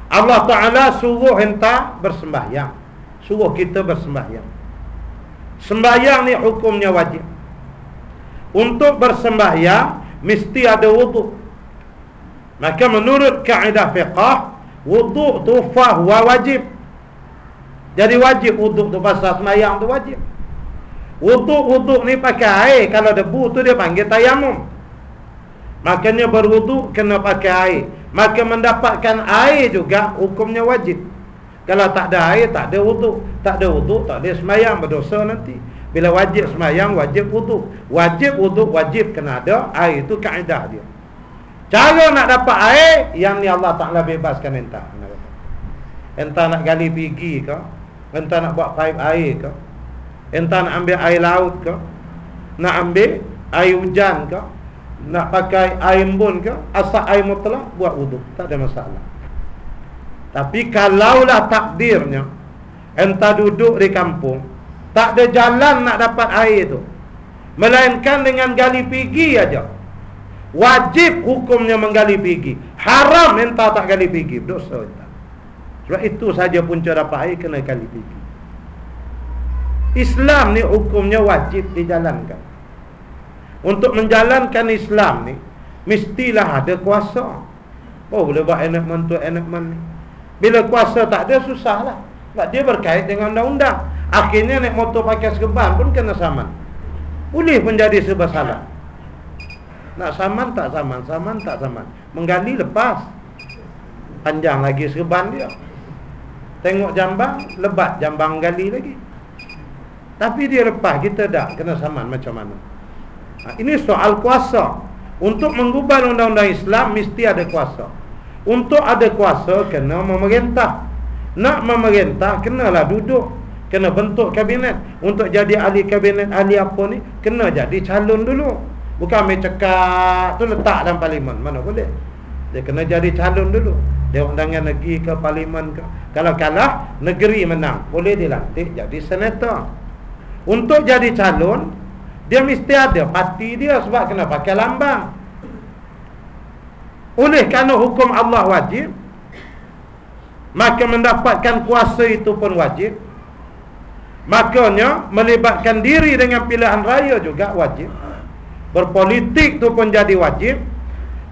Allah Ta'ala suruh entah bersembahyang. Suruh kita bersembahyang. Sembahyang ni hukumnya wajib. Untuk bersembahyang Mesti ada wudhu Maka menurut kaedah fiqah Wudhu tu fahuwa wajib. Jadi wajib wudhu tu Pasal sembahyang tu wajib. Wuduk-wuduk ni pakai air. Kalau debu tu dia panggil tayamum Makanya berwuduk kena pakai air. Maka mendapatkan air juga Hukumnya wajib. Kalau tak ada air tak ada wuduk Tak ada wuduk tak ada semayang berdosa nanti. Bila wajib semayang wajib wuduk Wajib wuduk wajib kena ada Air. Itu kaedah dia. Cara nak dapat air Yang ni Allah Ta'ala bebaskan entah. Entah nak gali pigi ke? Entah nak buat pipe air ke? Entah nak ambil air laut ke? Nak ambil air hujan ke Nak pakai air embun ke Asal air mutlak buat wuduk Tak ada masalah. Tapi kalaulah takdirnya Entah duduk di kampung Tak ada jalan nak dapat air tu. Melainkan dengan gali pigi aja. Wajib hukumnya menggali pergi Haram minta tak gali pergi Dosa kita Sebab itu saja punca dapat air Kena gali pergi Islam ni hukumnya wajib dijalankan Untuk menjalankan Islam ni Mestilah ada kuasa. Oh boleh buat enakmen tu enakmen ni. Bila kuasa tak ada susah lah Sebab dia berkait dengan undang-undang. Akhirnya naik motor pakai segeban pun kena saman. Boleh pun jadi sebab salah. Nak saman tak saman. Saman tak saman. Menggali lepas. Panjang lagi segeban dia. Tengok jambang Lebat jambang gali lagi. Tapi dia lepas Kita tak kena saman macam mana ha, Ini soal kuasa. Untuk menggubah undang-undang Islam Mesti ada kuasa. Untuk ada kuasa Kena memerintah. Nak memerintah Kenalah duduk. Kena bentuk kabinet. Untuk jadi ahli kabinet Ahli apa ni Kena jadi calon dulu. Bukan main cekak tu letak dalam parlimen. Mana boleh. Dia kena jadi calon dulu. Dia undangan negeri ke parlimen ke. Kalau kalah Negeri menang. Boleh dilantik jadi senator. Untuk jadi calon Dia mesti ada parti dia Sebab kena pakai lambang. Oleh kerana hukum Allah wajib Maka mendapatkan kuasa itu pun wajib. Makanya melibatkan diri dengan pilihan raya juga wajib. Berpolitik tu pun jadi wajib.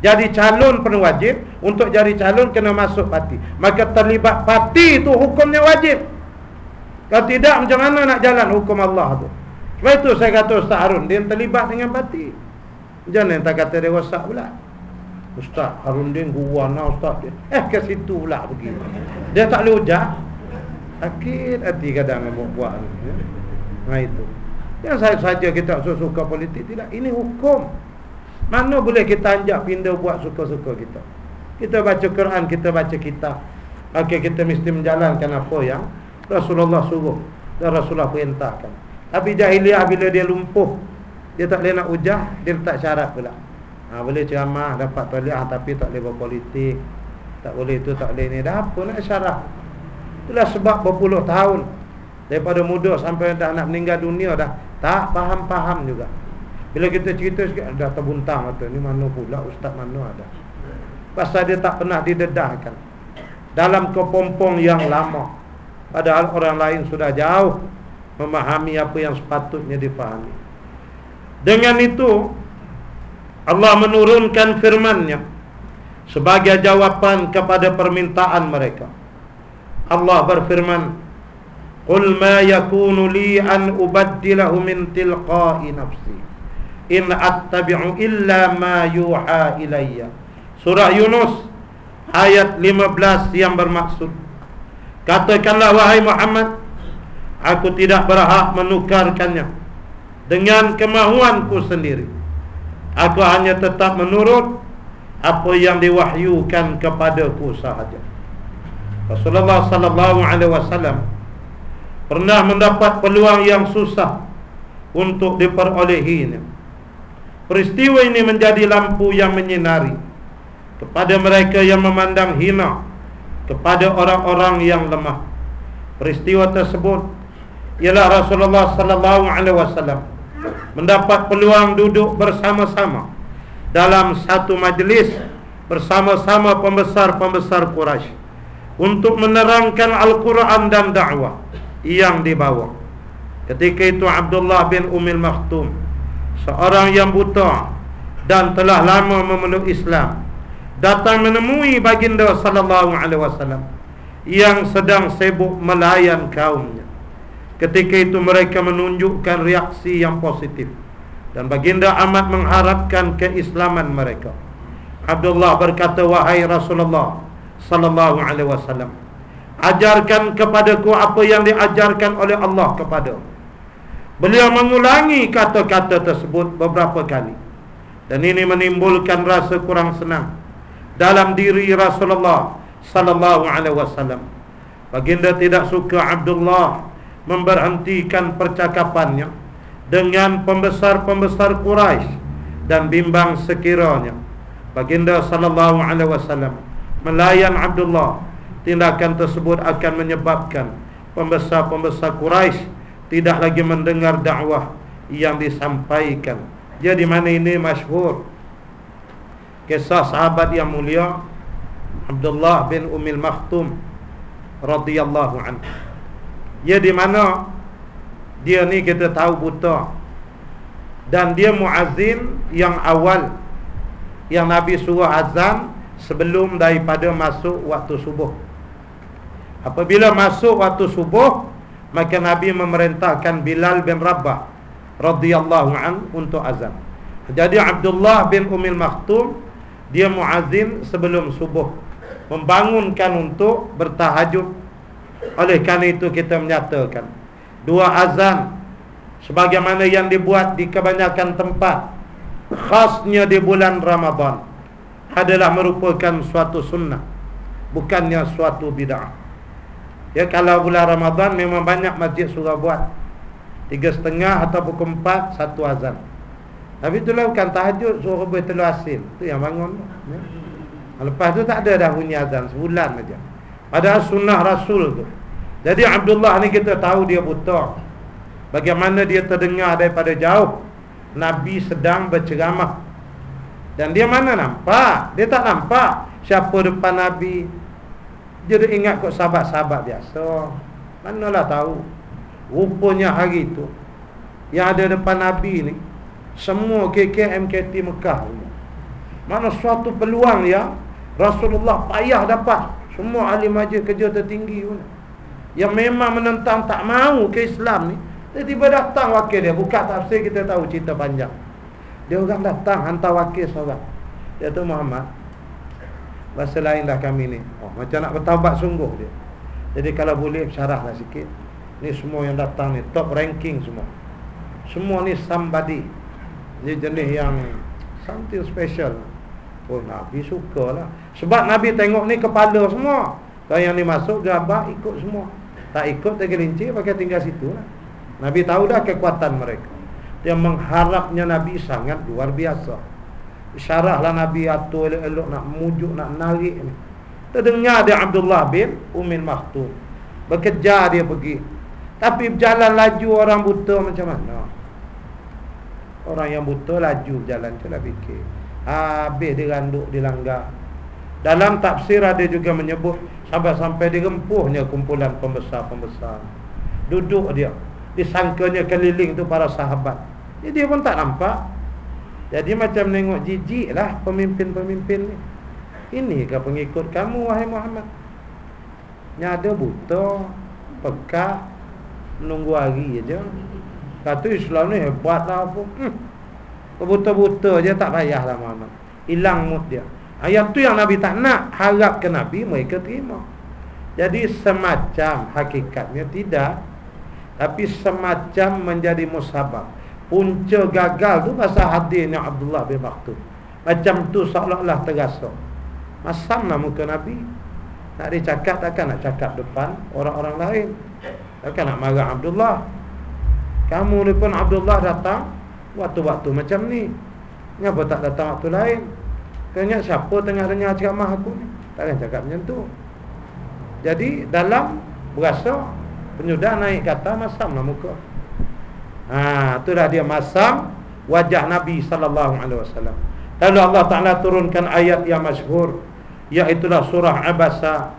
Jadi calon pun wajib. Untuk jadi calon kena masuk parti. Maka terlibat parti tu hukumnya wajib. Kalau tidak macam mana nak jalan hukum Allah tu Sebab itu saya kata Ustaz Harun Dia terlibat dengan parti Jangan tak kata dia rosak pula? Ustaz Harun Din guwana Ustaz dia. Eh ke situ pula pergi. Dia tak boleh ujak Sakit hati kadang nak buat ya. Nah itu. Yang saya saja kita suka politik Tidak, ini hukum. Mana boleh kita anjak pindah buat suka-suka kita? Kita baca Quran, kita baca kitab. Maka kita mesti menjalankan apa yang Rasulullah suruh Dan Rasulullah perintahkan Tapi jahiliah bila dia lumpuh Dia tak boleh nak ujah Dia tak syarat pula. Ha, Boleh ceramah, dapat taliah Tapi tak boleh berpolitik. Tak boleh itu, tak boleh ini. Dah apa nak syarat? Itulah sebab berpuluh tahun. Daripada muda sampai dah nak meninggal dunia dah Tak faham-faham juga. Bila kita cerita sikit Dah terbuntang mata Ni mana pula ustaz mana ada? Pasal dia tak pernah didedahkan. Dalam kepompong yang lama. Padahal orang lain sudah jauh Memahami apa yang sepatutnya difahami. Dengan itu Allah menurunkan firmannya Sebagai jawapan kepada permintaan mereka. Allah berfirman Qul ma yakunu li an ubaddilahu min tilqa'i nafsi In attabi'u illa ma yuha ilayya. Surah Yunus Ayat 15 yang bermaksud Katakanlah wahai Muhammad Aku tidak berhak menukarkannya Dengan kemahuanku sendiri Aku hanya tetap menurut Apa yang diwahyukan kepadaku sahaja Rasulullah sallallahu alaihi wasallam pernah mendapat peluang yang susah untuk diperolehinya. Peristiwa ini menjadi lampu yang menyinari kepada mereka yang memandang hina kepada orang-orang yang lemah. Peristiwa tersebut ialah Rasulullah sallallahu alaihi wasallam mendapat peluang duduk bersama-sama dalam satu majlis bersama-sama pembesar-pembesar Quraisy untuk menerangkan Al-Quran dan dakwah yang dibawa. Ketika itu Abdullah bin Umil Maktum seorang yang buta dan telah lama memeluk Islam datang menemui baginda sallallahu alaihi wasallam yang sedang sibuk melayan kaumnya. Ketika itu mereka menunjukkan reaksi yang positif. Dan baginda amat mengharapkan keislaman mereka. Abdullah berkata wahai Rasulullah sallallahu alaihi wasallam ajarkan kepadaku apa yang diajarkan oleh Allah kepada beliau mengulangi kata-kata tersebut beberapa kali. Dan ini menimbulkan rasa kurang senang dalam diri Rasulullah sallallahu alaihi wasallam. Baginda tidak suka Abdullah memberhentikan percakapannya dengan pembesar-pembesar Quraisy dan bimbang sekiranya. Baginda sallallahu alaihi wasallam melayan Abdullah tindakan tersebut akan menyebabkan pembesar-pembesar Quraisy tidak lagi mendengar dakwah yang disampaikan. Jadi mana ini? Masyhur. Kisah sahabat yang mulia Abdullah bin Umil Makhtum radhiyallahu anhu. Dia di mana dia ni kita tahu buta dan dia muazzin yang awal yang Nabi suruh azan sebelum daripada masuk waktu subuh. Apabila masuk waktu subuh, maka Nabi memerintahkan Bilal bin Rabah radhiyallahu an untuk azan. Jadi Abdullah bin Umil Makhtum dia muazzin sebelum subuh membangunkan untuk bertahajud. Oleh kerana itu kita menyatakan dua azan sebagaimana yang dibuat di kebanyakan tempat khasnya di bulan Ramadan adalah merupakan suatu sunnah bukannya suatu bid'ah. Ya kalau bulan Ramadan memang banyak masjid surah buat. Tiga setengah atau pukul empat satu azan tapi itulah bukan tahajud suruh bertelur asin. Itu yang bangun ya. lepas tu tak ada dah bunyi azan sebulan saja padahal sunnah Rasul tu. Jadi Abdullah ni kita tahu dia buta. Bagaimana dia terdengar daripada jauh. Nabi sedang berceramah. Dan dia mana nampak? Dia tak nampak. Siapa depan Nabi? Dia dah ingat kot sahabat-sahabat biasa. Manalah tahu. Rupanya hari itu Yang ada depan Nabi ni Semua KK MKT Mekah Mana suatu peluang ya Rasulullah payah dapat Semua ahli majlis kerja tertinggi pun. Yang memang menentang tak mau ke Islam ni Tiba-tiba datang wakil dia. Buka tafsir kita tahu cerita panjang. Dia orang datang hantar wakil seorang. Dia tu Muhammad. Bahasa lain dah kami ni. Oh, Macam nak bertabat sungguh dia. Jadi kalau boleh syarahlah sikit. Ni semua yang datang ni Top ranking semua. Semua ni somebody. Ni jenis yang Something special. Oh Nabi suka lah Sebab Nabi tengok ni kepala semua. Kalau yang ni masuk gambar ikut semua. Tak ikut tergelincir pakai tinggal situ lah. Nabi tahu dah kekuatan mereka. Yang mengharapnya Nabi sangat luar biasa. Syarahlah Nabi atur elok-elok nak mujuk, nak narik ni. Terdengar dia Abdullah bin Umin Maktum. Bekerja dia pergi. Tapi berjalan laju orang buta macam mana? Orang yang buta laju berjalan tu lah fikir. Habis dia randuk, dia langgar Dalam tafsir ada juga menyebut Sampai-sampai dirempuhnya kumpulan pembesar-pembesar Duduk dia disangkanya keliling tu para sahabat. Jadi dia pun tak nampak. Jadi macam tengok jijik lah pemimpin-pemimpin ni. Ini ke pengikut kamu wahai Muhammad? Nyada buta, pekak, menunggu hari aja. Kata Islam ni hebat lah apa. Hmm. Buta-buta je tak payahlah Muhammad. Hilang mood dia. Ayat tu yang Nabi tak nak harap ke Nabi mereka terima. Jadi semacam hakikatnya tidak. Tapi semacam menjadi musabab. Punca gagal tu pasal hadirnya Abdullah bin Maktum Macam tu seolah-olah terasa. Masamlah muka Nabi. Nak dicakap takkan nak cakap depan orang-orang lain. Takkan nak marah Abdullah. Kamu ni pun Abdullah datang Waktu-waktu macam ni. Kenapa tak datang waktu lain Kena siapa tengah dengar ceramah aku ni Takkan cakap macam tu Jadi dalam Berasa Penyudah naik kata masam lah muka Ha, itulah dia masam wajah Nabi sallallahu alaihi wasallam. Lalu Allah Taala turunkan ayat yang masyhur iaitu surah Abasa.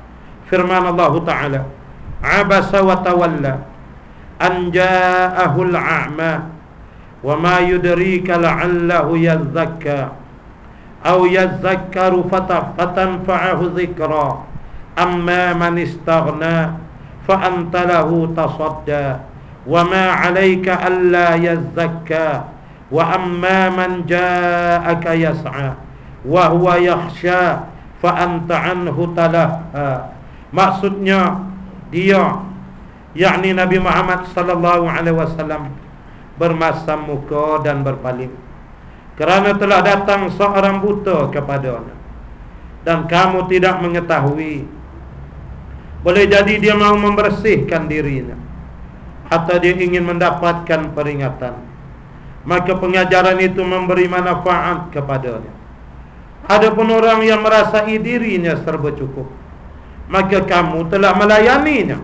Firman Allah Taala, Abasa wa tawalla an ja'ahu al-a'ma wa ma yudrika la'allahu yazakka أو يذكر فتنفعه ذكرا أما من استغنى فأنت له تصدى وما عليك ألا يزكى وأما من جاءك يسعى وهو يخشى فأنت عنه تلهى maksudnya dia yakni Nabi Muhammad sallallahu alaihi wasallam bermasam muka dan berpaling kerana telah datang seorang buta kepadanya dan kamu tidak mengetahui. Boleh jadi dia mahu membersihkan dirinya. Atau dia ingin mendapatkan peringatan. Maka pengajaran itu memberi manfaat kepadanya. Adapun orang yang merasai dirinya serba cukup Maka kamu telah melayaninya.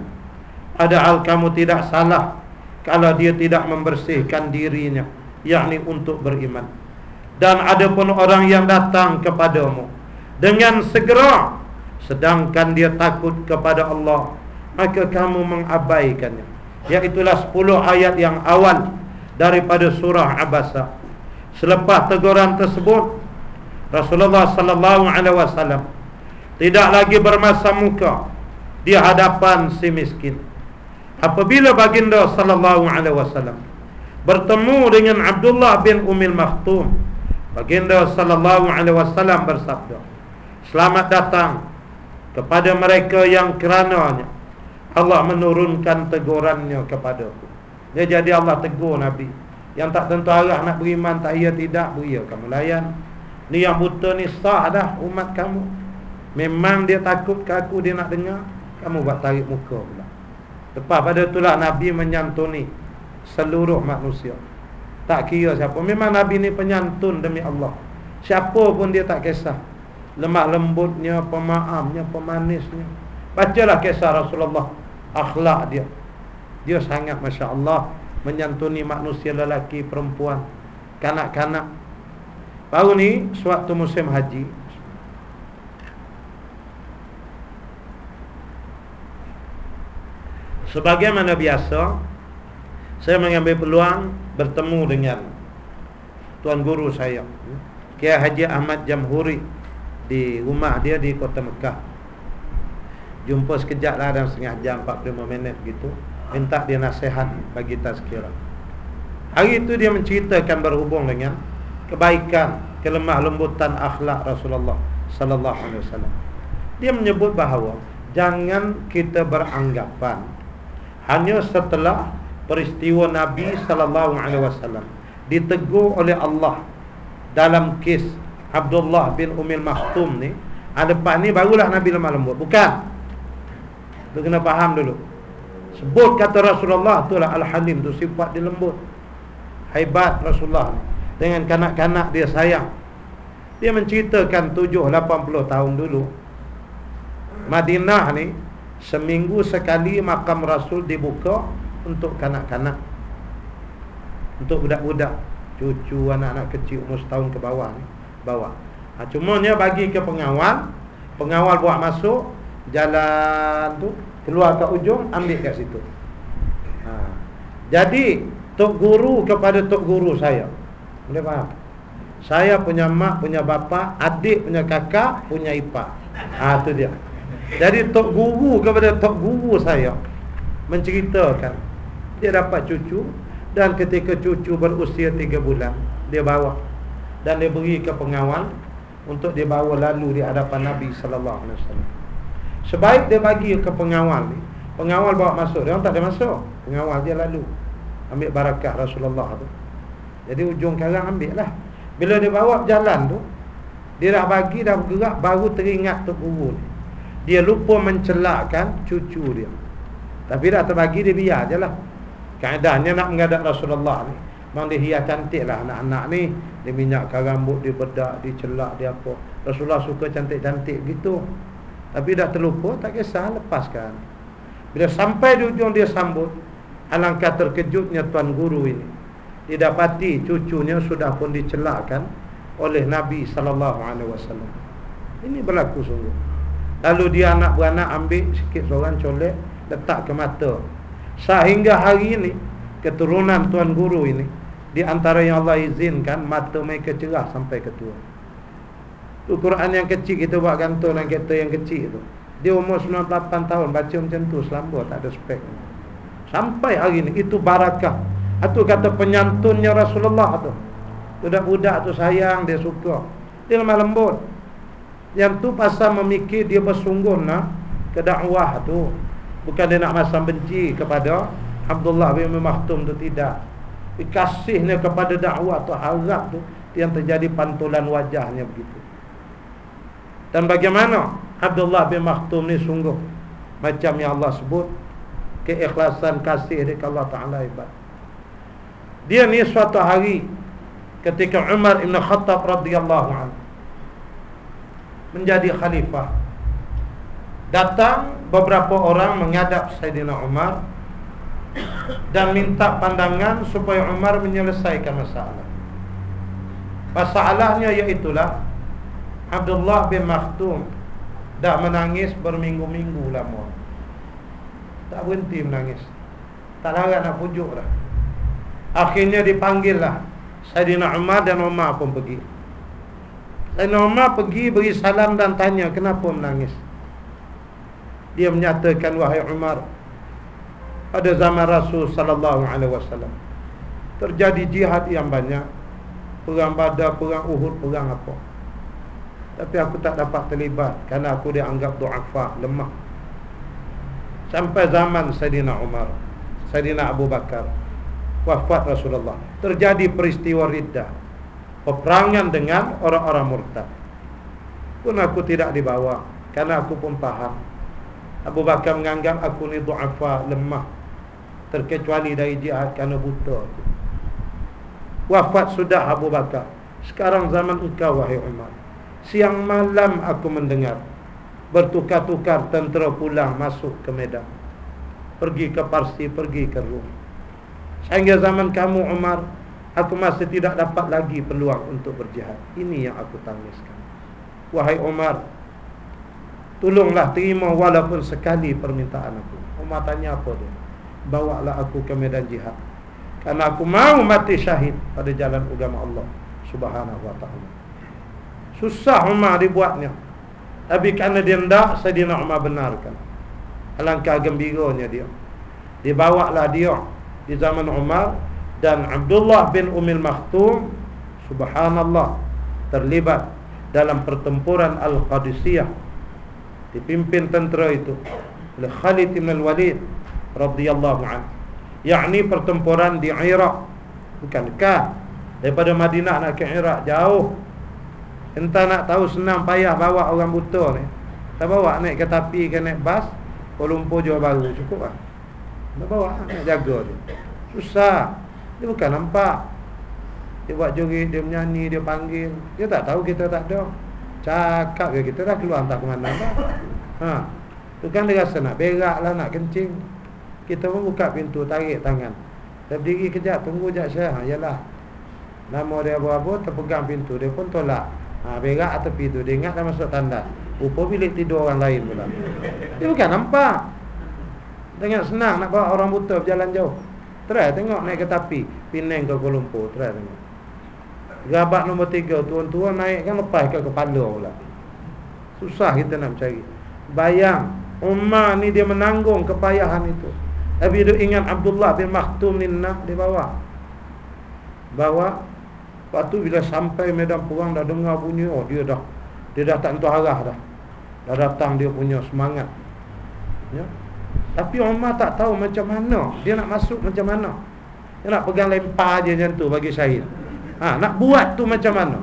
Padahal kamu tidak salah Kalau dia tidak membersihkan dirinya Yakni untuk beriman dan ada pun orang yang datang kepadamu. Dengan segera sedangkan dia takut kepada Allah maka kamu mengabaikannya. Iaitulah 10 ayat yang awal daripada surah Abasa. Selepas teguran tersebut Rasulullah sallallahu alaihi wasallam tidak lagi bermasa muka di hadapan si miskin. Apabila baginda sallallahu alaihi wasallam bertemu dengan Abdullah bin Umil Maktum Baginda sallallahu alaihi wasallam bersabda, "Selamat datang kepada mereka yang kerananya Allah menurunkan tegurannya kepadaku." Dia jadi Allah tegur Nabi yang tak tentu arah nak beriman tak iya tidak beria kamu layan. Ni yang buta ni sah dah umat kamu. Memang dia takut ke aku dia nak dengar, kamu buat tarik muka pula. Lepas pada itulah Nabi menyantuni seluruh manusia. Tak kira siapa. Memang Nabi ni penyantun demi Allah. Siapa pun dia tak kisah. Lemah lembutnya, pemaamnya, pemanisnya. Bacalah kisah Rasulullah. Akhlak dia. Dia sangat Masya Allah Menyantuni manusia lelaki, perempuan Kanak-kanak. Baru ni, suatu musim haji. Sebagaimana biasa Saya mengambil peluang bertemu dengan tuan guru saya. Kiai Haji Ahmad Jamhuri di rumah dia di kota Mekah. Jumpa sekejap lah dalam setengah jam 45 minit gitu. Minta dia nasihat bagi tazkirah hari itu dia menceritakan berhubung dengan kebaikan kelemah lembutan akhlak Rasulullah sallallahu alaihi wasallam. Dia menyebut bahawa jangan kita beranggapan hanya setelah peristiwa Nabi sallallahu alaihi wasallam ditegur oleh Allah dalam kes Abdullah bin Umil Maktum ni. Ada lepas ni barulah Nabi lemah lembut. Bukan. Tu kena faham dulu. Sebut kata Rasulullah tu lah Al-Halim tu sifat dia lembut. Hebat Rasulullah dengan kanak-kanak dia sayang. Dia menceritakan 7 80 tahun dulu. Madinah ni seminggu sekali makam Rasul dibuka untuk kanak-kanak. Untuk budak-budak cucu anak-anak kecil umur setahun ke bawah ni bawa ha, cumanya bagi ke pengawal pengawal buat masuk jalan tu keluar ke ujung ambil kat situ. Ha. jadi tok guru kepada tok guru saya. Boleh faham? Saya punya mak punya bapa adik punya kakak punya ipar ha tu dia. Jadi tok guru kepada tok guru saya menceritakan dia dapat cucu dan ketika cucu berusia 3 bulan dia bawa dan dia beri ke pengawal untuk dia bawa lalu di hadapan Nabi wasallam. Sebaik dia bagi ke pengawal ni, pengawal bawa masuk, dia orang tak ada masuk. Pengawal dia lalu ambil barakah Rasulullah tu. Jadi ujung karang ambil lah Bila dia bawa jalan tu Dia dah bagi dah bergerak Baru teringat tu guru ni Dia lupa mencelakkan cucu dia Tapi dah terbagi dia biar je lah Keadaannya nak menghadap Rasulullah ni Memang dia hias cantik lah anak-anak ni. Dia minyakkan rambut, dia bedak, dia celak, dia apa. Rasulullah suka cantik-cantik gitu. Tapi dah terlupa, tak kisah, lepaskan. Bila sampai di ujung dia sambut Alangkah terkejutnya Tuan Guru ini. Didapati cucunya sudah pun dicelakkan Oleh Nabi SAW Ini berlaku sungguh. Lalu dia anak beranak ambil sikit seorang colek Letak ke mata Sehingga hari ini Keturunan Tuan Guru ini Di antara yang Allah izinkan Mata mereka cerah sampai ketua. Itu Quran yang kecil kita buat gantung Dalam kereta yang kecil itu Dia umur 98 tahun Baca macam tu selamba tak ada spek. Sampai hari ini Itu barakah. Itu kata penyantunnya Rasulullah tu. Budak-budak tu sayang Dia suka. Dia lemah lembut. Yang tu pasal memikir Dia bersungguh nak Ke dakwah tu Bukan dia nak masam benci kepada Abdullah bin Mahtum tu tidak. Kasihnya kepada dakwah atau harap tu Yang terjadi pantulan wajahnya begitu. Dan bagaimana Abdullah bin Mahtum ni sungguh Macam yang Allah sebut Keikhlasan kasih dia ke Allah Ta'ala hebat. Dia ni suatu hari Ketika Umar Ibn Khattab radhiyallahu anhu Menjadi khalifah Datang beberapa orang menghadap Sayyidina Umar Dan minta pandangan supaya Umar menyelesaikan masalah Masalahnya iaitulah Abdullah bin Makhtum dah menangis berminggu-minggu lama. Tak berhenti menangis. Tak larat nak pujuk dah. Akhirnya dipanggil lah Sayyidina Umar dan Umar pun pergi. Sayyidina Umar pergi beri salam dan tanya kenapa menangis. Dia menyatakan wahai Umar pada zaman Rasul sallallahu alaihi wasallam terjadi jihad yang banyak perang Badar, perang Uhud, perang apa. Tapi aku tak dapat terlibat kerana aku dianggap duafa, lemah. Sampai zaman Sayyidina Umar, Sayyidina Abu Bakar wafat Rasulullah, terjadi peristiwa riddah. Peperangan dengan orang-orang murtad. Pun aku tidak dibawa kerana aku pun paham. Abu Bakar menganggap aku ni duafa, lemah. Terkecuali dari jihad kerana buta aku. Wafat sudah Abu Bakar. Sekarang zaman engkau wahai Umar. Siang malam aku mendengar Bertukar-tukar tentera pulang masuk ke medan. Pergi ke Parsi, pergi ke Rum. Sehingga zaman kamu Umar Aku masih tidak dapat lagi peluang untuk berjihad. Ini yang aku tangiskan Wahai Umar Tolonglah terima walaupun sekali permintaan aku. Umar tanya apa dia? Bawalah aku ke medan jihad. Karena aku mau mati syahid pada jalan agama Allah Subhanahu wa ta'ala. Susah Umar dibuatnya. Tapi kerana dia tidak Sayyidina Umar benarkan. Alangkah gembiranya dia. Dibawalah dia Di zaman Umar Dan Abdullah bin Umil Makhtum Subhanallah Terlibat dalam pertempuran Al-Qadisiyah Dipimpin tentera itu Oleh Khalid bin Al-Walid radhiyallahu anhu. Yakni pertempuran di Iraq. Bukan dekat. Daripada Madinah nak ke Iraq jauh. Entah nak tahu senang payah bawa orang buta ni. Tak bawa naik kereta api ke naik bas Kuala Lumpur Johor Bahru cukup lah. Tak bawa nak jaga dia. Susah. Dia bukan nampak. Dia buat joget dia menyanyi dia panggil. Dia tak tahu kita tak ada cakap ke kita dah keluar tak ke mana ha. Tu kan dia rasa nak berak lah nak kencing. Kita pun buka pintu tarik tangan. Berdiri kejap tunggu jap saya ha, Yalah. Nama dia apa-apa terpegang pintu. Dia pun tolak. Ha, Berak tepi tu Dia ingat dah masuk tanda Rupa bilik tidur orang lain pula. Dia bukan nampak. Dengan senang nak bawa orang buta berjalan jauh. Try tengok naik ke tapi Pinang ke Kuala Lumpur. Try tengok Gabat nombor tiga Tuan-tuan naik kan lepas ke kepala pula. Susah kita nak cari Bayang Umar ni dia menanggung kepayahan itu. Tapi dia ingat Abdullah bin Maktum ni nak dibawa Bawa. Lepas tu bila sampai medan perang dah dengar bunyi Oh dia dah Dia dah tak tentu arah dah. Dah datang dia punya semangat. Ya? Tapi Umar tak tahu macam mana. Dia nak masuk macam mana. Dia nak pegang lempar je macam tu bagi syahid ha, Nak buat tu macam mana?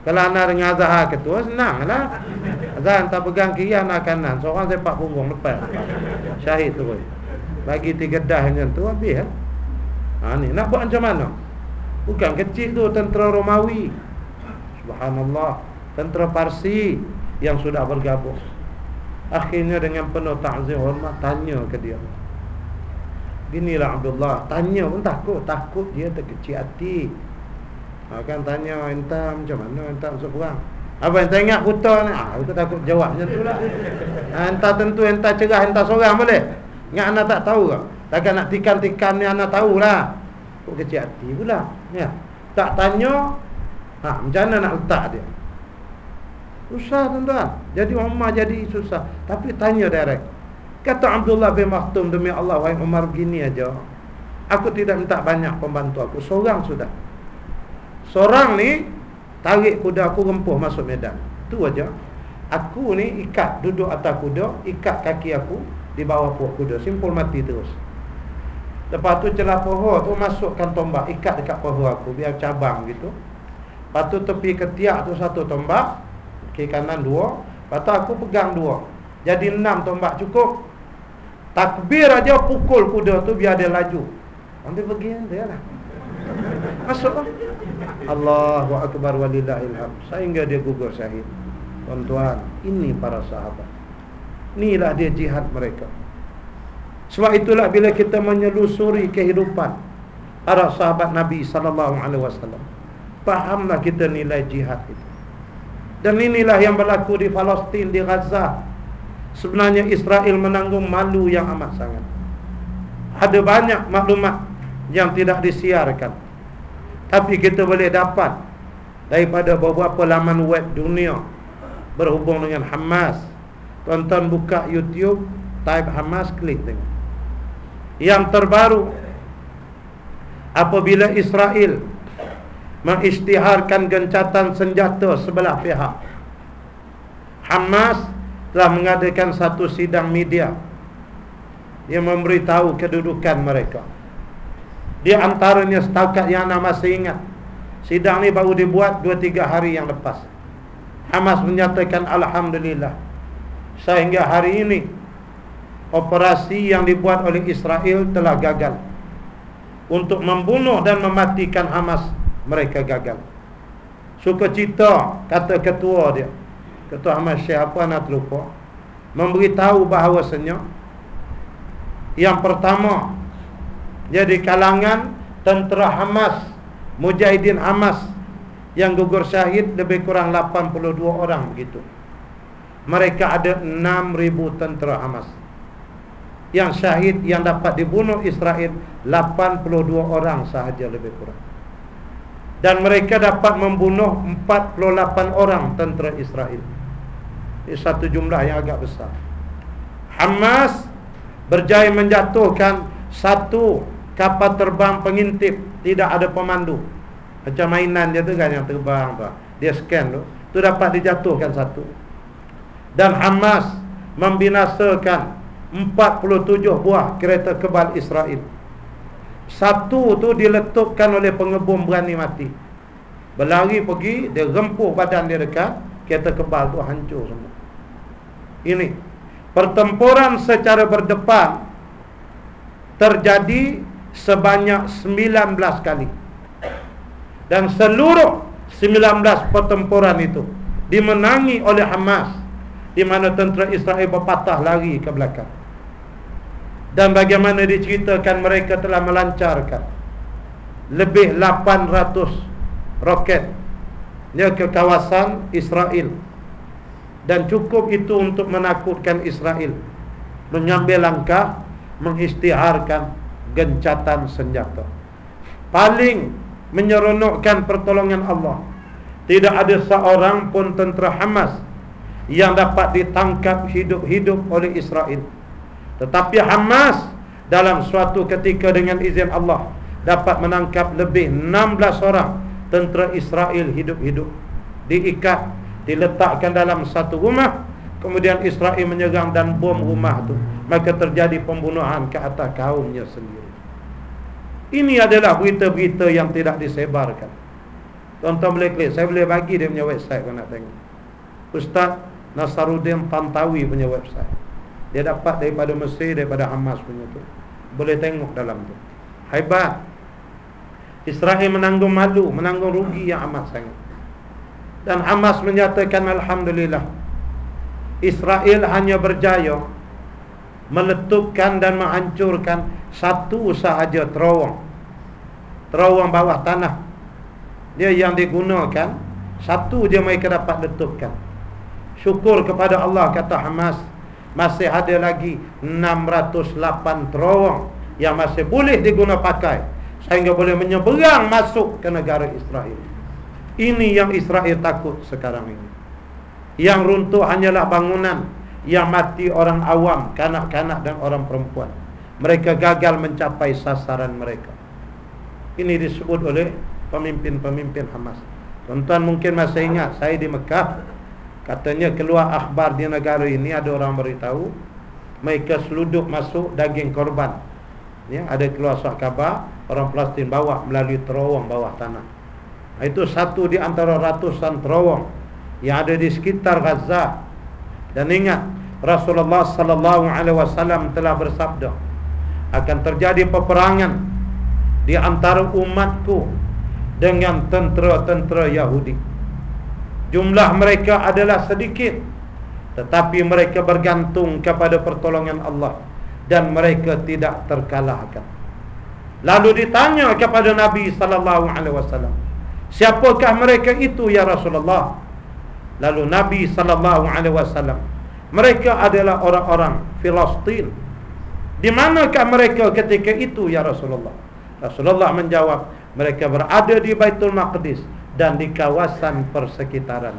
Kalau anak dengan Azhar ketua senang lah Azhar tak pegang kiri anak kanan. Seorang sepak punggung lepas. Syahid tu bagi tiga dah macam tu habis eh? ha, ni. Nak buat macam mana? Bukan kecil tu tentera Romawi. Subhanallah. Tentera Parsi yang sudah bergabung. Akhirnya dengan penuh ta'zim hormat tanya ke dia. Ginilah Abdullah. Tanya pun takut. Takut dia terkecil hati ha, Kan tanya Entah macam mana Entah masuk perang Apa entah ingat buta ni ha, Aku takut jawab macam tu lah ha, Entah tentu Entah cerah Entah seorang boleh Ingat anak tak tahu ke? Takkan nak tikan-tikan ni anak tahulah. Kok kecil hati pula. Ya. Tak tanya, ha, macam mana nak letak dia? Susah tuan-tuan. Jadi Umar jadi susah. Tapi tanya direct. Kata Abdullah bin Maktum demi Allah, wahai Umar begini aja. Aku tidak minta banyak pembantu aku. Seorang sudah. Seorang ni, tarik kuda aku rempuh masuk medan. Itu aja. Aku ni ikat, duduk atas kuda, ikat kaki aku, di bawah puak kuda. Simpul mati terus. Lepas tu celah pohon tu masukkan tombak ikat dekat pohon aku biar cabang gitu. Lepas tu tepi ketiak tu satu tombak kiri kanan dua. Lepas tu aku pegang dua. Jadi enam tombak cukup. Takbir aja pukul kuda tu biar dia laju. Nanti pergi dia lah masuk lah. Allahu Akbar walillahilham sehingga dia gugur syahid. Tuan-tuan ini para sahabat. Inilah dia jihad mereka. Sebab itulah bila kita menyelusuri kehidupan Para sahabat Nabi SAW Fahamlah kita nilai jihad itu. Dan inilah yang berlaku di Palestin, di Gaza. Sebenarnya Israel menanggung malu yang amat sangat. Ada banyak maklumat yang tidak disiarkan Tapi kita boleh dapat Daripada beberapa laman web dunia Berhubung dengan Hamas Tonton buka YouTube Type Hamas, klik tengok Yang terbaru Apabila Israel mengisytiharkan gencatan senjata sebelah pihak. Hamas telah mengadakan satu sidang media yang memberitahu kedudukan mereka. Di antaranya setakat yang anda masih ingat, sidang ini baru dibuat 2-3 hari yang lepas. Hamas menyatakan Alhamdulillah sehingga hari ini operasi yang dibuat oleh Israel telah gagal untuk membunuh dan mematikan Hamas mereka gagal. Suka cita kata ketua dia. Ketua Ahmad Syekh apa nak terlupa. Memberitahu bahawasanya yang pertama jadi kalangan tentera Hamas, Mujahidin Hamas yang gugur syahid lebih kurang 82 orang begitu. Mereka ada 6000 tentera Hamas. Yang syahid yang dapat dibunuh Israel 82 orang sahaja lebih kurang dan mereka dapat membunuh 48 orang tentera Israel. Ini satu jumlah yang agak besar. Hamas berjaya menjatuhkan satu kapal terbang pengintip tidak ada pemandu. Macam mainan dia tu kan yang terbang tu. Dia scan tu, tu dapat dijatuhkan satu. Dan Hamas membinasakan 47 buah kereta kebal Israel. Satu tu diletupkan oleh pengebom berani mati Berlari pergi Dia rempuh badan dia dekat Kereta kebal tu hancur semua Ini Pertempuran secara berdepan Terjadi Sebanyak 19 kali. Dan seluruh 19 pertempuran itu Dimenangi oleh Hamas Di mana tentera Israel berpatah lari ke belakang. Dan bagaimana diceritakan mereka telah melancarkan Lebih 800 roket ke kawasan Israel. Dan cukup itu untuk menakutkan Israel Mengambil langkah Mengistiharkan gencatan senjata. Paling menyeronokkan pertolongan Allah Tidak ada seorang pun tentera Hamas Yang dapat ditangkap hidup-hidup oleh Israel. Tetapi Hamas dalam suatu ketika dengan izin Allah dapat menangkap lebih 16 orang tentera Israel hidup-hidup diikat diletakkan dalam satu rumah kemudian Israel menyerang dan bom rumah itu maka terjadi pembunuhan ke atas kaumnya sendiri. Ini adalah berita-berita yang tidak disebarkan. Tuan-tuan boleh klik. Saya boleh bagi dia punya website kalau nak tengok. Ustaz Nasaruddin Tantawi punya website. Dia dapat daripada Mesir Daripada Hamas punya tu. Boleh tengok dalam tu. Hebat. Israel menanggung malu Menanggung rugi yang amat sangat. Dan Hamas menyatakan Alhamdulillah Israel hanya berjaya Meletupkan dan menghancurkan Satu sahaja terowong Terowong bawah tanah Dia yang digunakan Satu je mereka dapat letupkan Syukur kepada Allah kata Hamas masih ada lagi 608 terowong yang masih boleh diguna pakai sehingga boleh menyeberang masuk ke negara Israel. Ini yang Israel takut sekarang ini. Yang runtuh hanyalah bangunan yang mati orang awam, kanak-kanak dan orang perempuan. Mereka gagal mencapai sasaran mereka. Ini disebut oleh pemimpin-pemimpin Hamas. Tuan-tuan mungkin masih ingat saya di Mekah Katanya keluar akhbar di negara ini ada orang beritahu mereka seluduk masuk daging korban. Ya, ada keluar surat khabar orang Palestin bawa melalui terowong bawah tanah. Itu satu di antara ratusan terowong yang ada di sekitar Gaza. Dan ingat Rasulullah sallallahu alaihi wasallam telah bersabda akan terjadi peperangan di antara umatku dengan tentera-tentera Yahudi. Jumlah mereka adalah sedikit Tetapi mereka bergantung kepada pertolongan Allah Dan mereka tidak terkalahkan Lalu ditanya kepada Nabi Sallallahu Alaihi Wasallam, Siapakah mereka itu ya Rasulullah? Lalu Nabi sallallahu alaihi wasallam mereka adalah orang-orang Filistin. Di manakah mereka ketika itu ya Rasulullah? Rasulullah menjawab, mereka berada di Baitul Maqdis dan di kawasan persekitaran.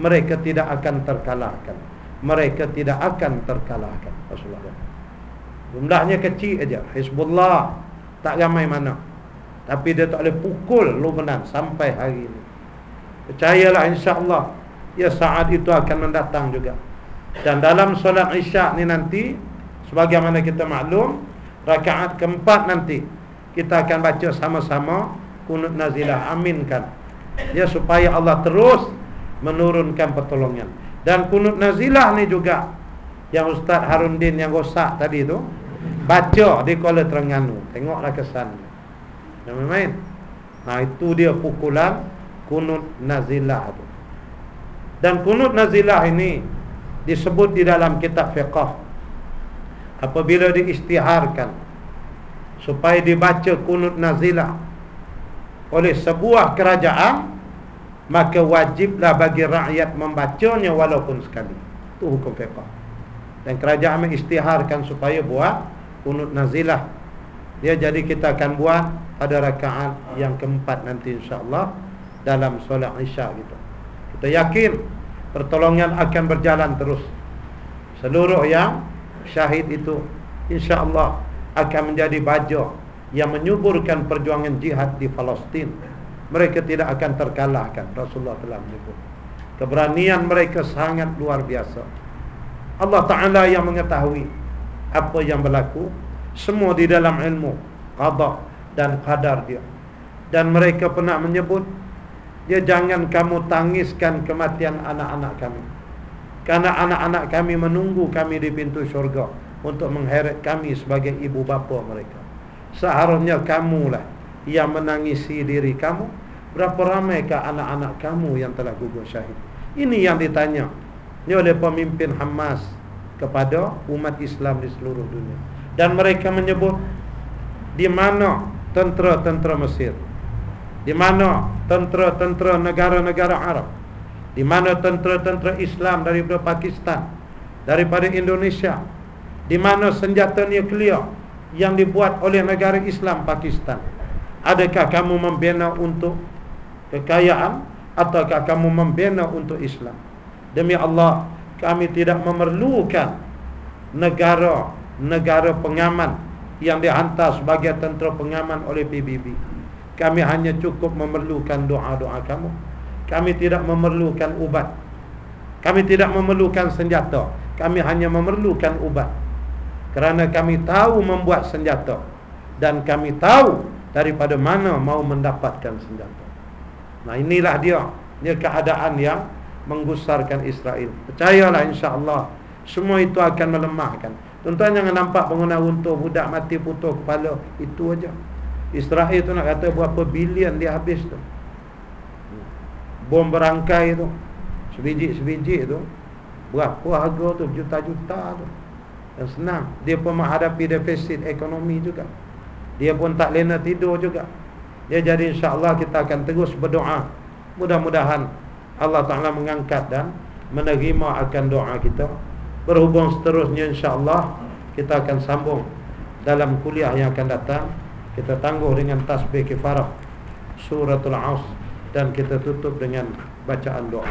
Mereka tidak akan terkalahkan. Mereka tidak akan terkalahkan Rasulullah. Jumlahnya kecil aja. Hizbullah tak ramai mana. Tapi dia tak boleh pukul Lubnan sampai hari ini. Percayalah insya-Allah ya saat itu akan mendatang juga. Dan dalam solat Isyak ni nanti sebagaimana kita maklum rakaat keempat nanti kita akan baca sama-sama kunut nazilah aminkan. Ya supaya Allah terus menurunkan pertolongan. Dan kunut nazilah ni juga yang Ustaz Harundin yang rosak tadi tu baca di Kuala Terengganu. Tengoklah kesan. Jangan main. Nah itu dia pukulan kunut nazilah tu. Dan kunut nazilah ini disebut di dalam kitab fiqh. Apabila diistiharkan supaya dibaca kunut nazilah oleh sebuah kerajaan maka wajiblah bagi rakyat membacanya walaupun sekali. Itu hukum fiqh. Dan kerajaan mengistiharkan supaya buat kunut nazilah. Dia jadi kita akan buat pada rakaat yang keempat nanti insya-Allah dalam solat Isya gitu. Kita yakin pertolongan akan berjalan terus. Seluruh yang syahid itu insya-Allah akan menjadi baja yang menyuburkan perjuangan jihad di Palestin. Mereka tidak akan terkalahkan. Rasulullah telah menyebut. Keberanian mereka sangat luar biasa. Allah Taala yang mengetahui apa yang berlaku semua di dalam ilmu qada dan qadar dia. Dan mereka pernah menyebut Ya jangan kamu tangiskan kematian anak-anak kami. Karena anak-anak kami menunggu kami di pintu syurga Untuk mengheret kami sebagai ibu bapa mereka. Seharusnya kamulah yang menangisi diri kamu. Berapa ramaikah anak-anak kamu yang telah gugur syahid? Ini yang ditanya Ini oleh pemimpin Hamas Kepada umat Islam di seluruh dunia. Dan mereka menyebut Di mana tentera-tentera Mesir Di mana tentera-tentera negara-negara Arab? Di mana tentera-tentera Islam daripada Pakistan Daripada Indonesia? Di mana senjata nuklear Yang dibuat oleh negara Islam Pakistan? Adakah kamu membina untuk kekayaan Ataukah kamu membina untuk Islam? Demi Allah Kami tidak memerlukan Negara-negara pengaman yang dihantar sebagai tentera pengaman oleh PBB. Kami hanya cukup memerlukan doa-doa kamu. Kami tidak memerlukan ubat. Kami tidak memerlukan senjata. Kami hanya memerlukan ubat. Kerana kami tahu membuat senjata dan kami tahu daripada mana mau mendapatkan senjata. Nah inilah dia, dia keadaan yang menggusarkan Israel. Percayalah insya-Allah semua itu akan melemahkan. Tuan-tuan jangan nampak bangunan runtuh Budak mati putus kepala Itu aja. Israel tu nak kata Berapa bilion dia habis tu. Bom berangkai tu Sebiji-sebiji tu Berapa harga tu Juta-juta tu. Dan senang Dia pun menghadapi defisit ekonomi juga. Dia pun tak lena tidur juga. Ya jadi insyaAllah kita akan terus berdoa. Mudah-mudahan Allah Ta'ala mengangkat dan Menerima akan doa kita. Berhubung seterusnya insya-Allah kita akan sambung dalam kuliah yang akan datang kita tangguh dengan tasbih kifarah suratul aus dan kita tutup dengan bacaan doa